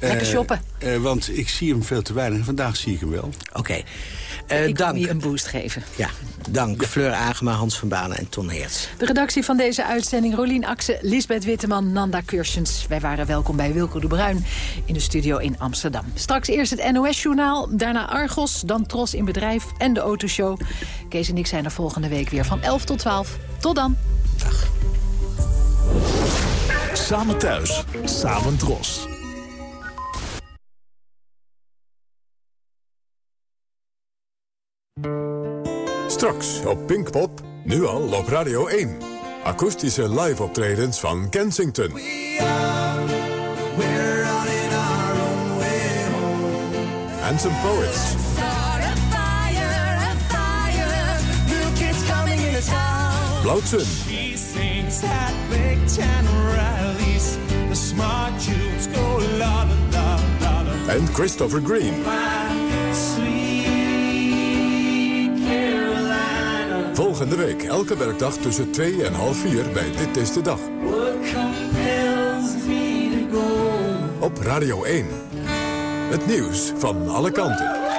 Lekker shoppen. want ik zie hem veel te weinig vandaag zie ik hem wel. Oké. Okay. Uh, ik dank. je een boost geven. Ja, dank. Ja. Fleur Agema, Hans van Banen en Ton Heerts. De redactie van deze uitzending, Rolien Akse, Lisbeth Witteman, Nanda Kursens. Wij waren welkom bij Wilco de Bruin in de studio in Amsterdam. Straks eerst het NOS-journaal, daarna Argos, dan Tros in Bedrijf en de Autoshow. Kees en ik zijn er volgende week weer van 11 tot 12. Tot dan. Dag. Samen thuis, samen dros. Straks op Pinkpop, nu al op Radio 1. Akoestische live optredens van Kensington. And some poets. Blauwtsen. En Christopher Green. Volgende week, elke werkdag tussen 2 en half 4 bij Dit is de Dag. Op Radio 1. Het nieuws van alle kanten.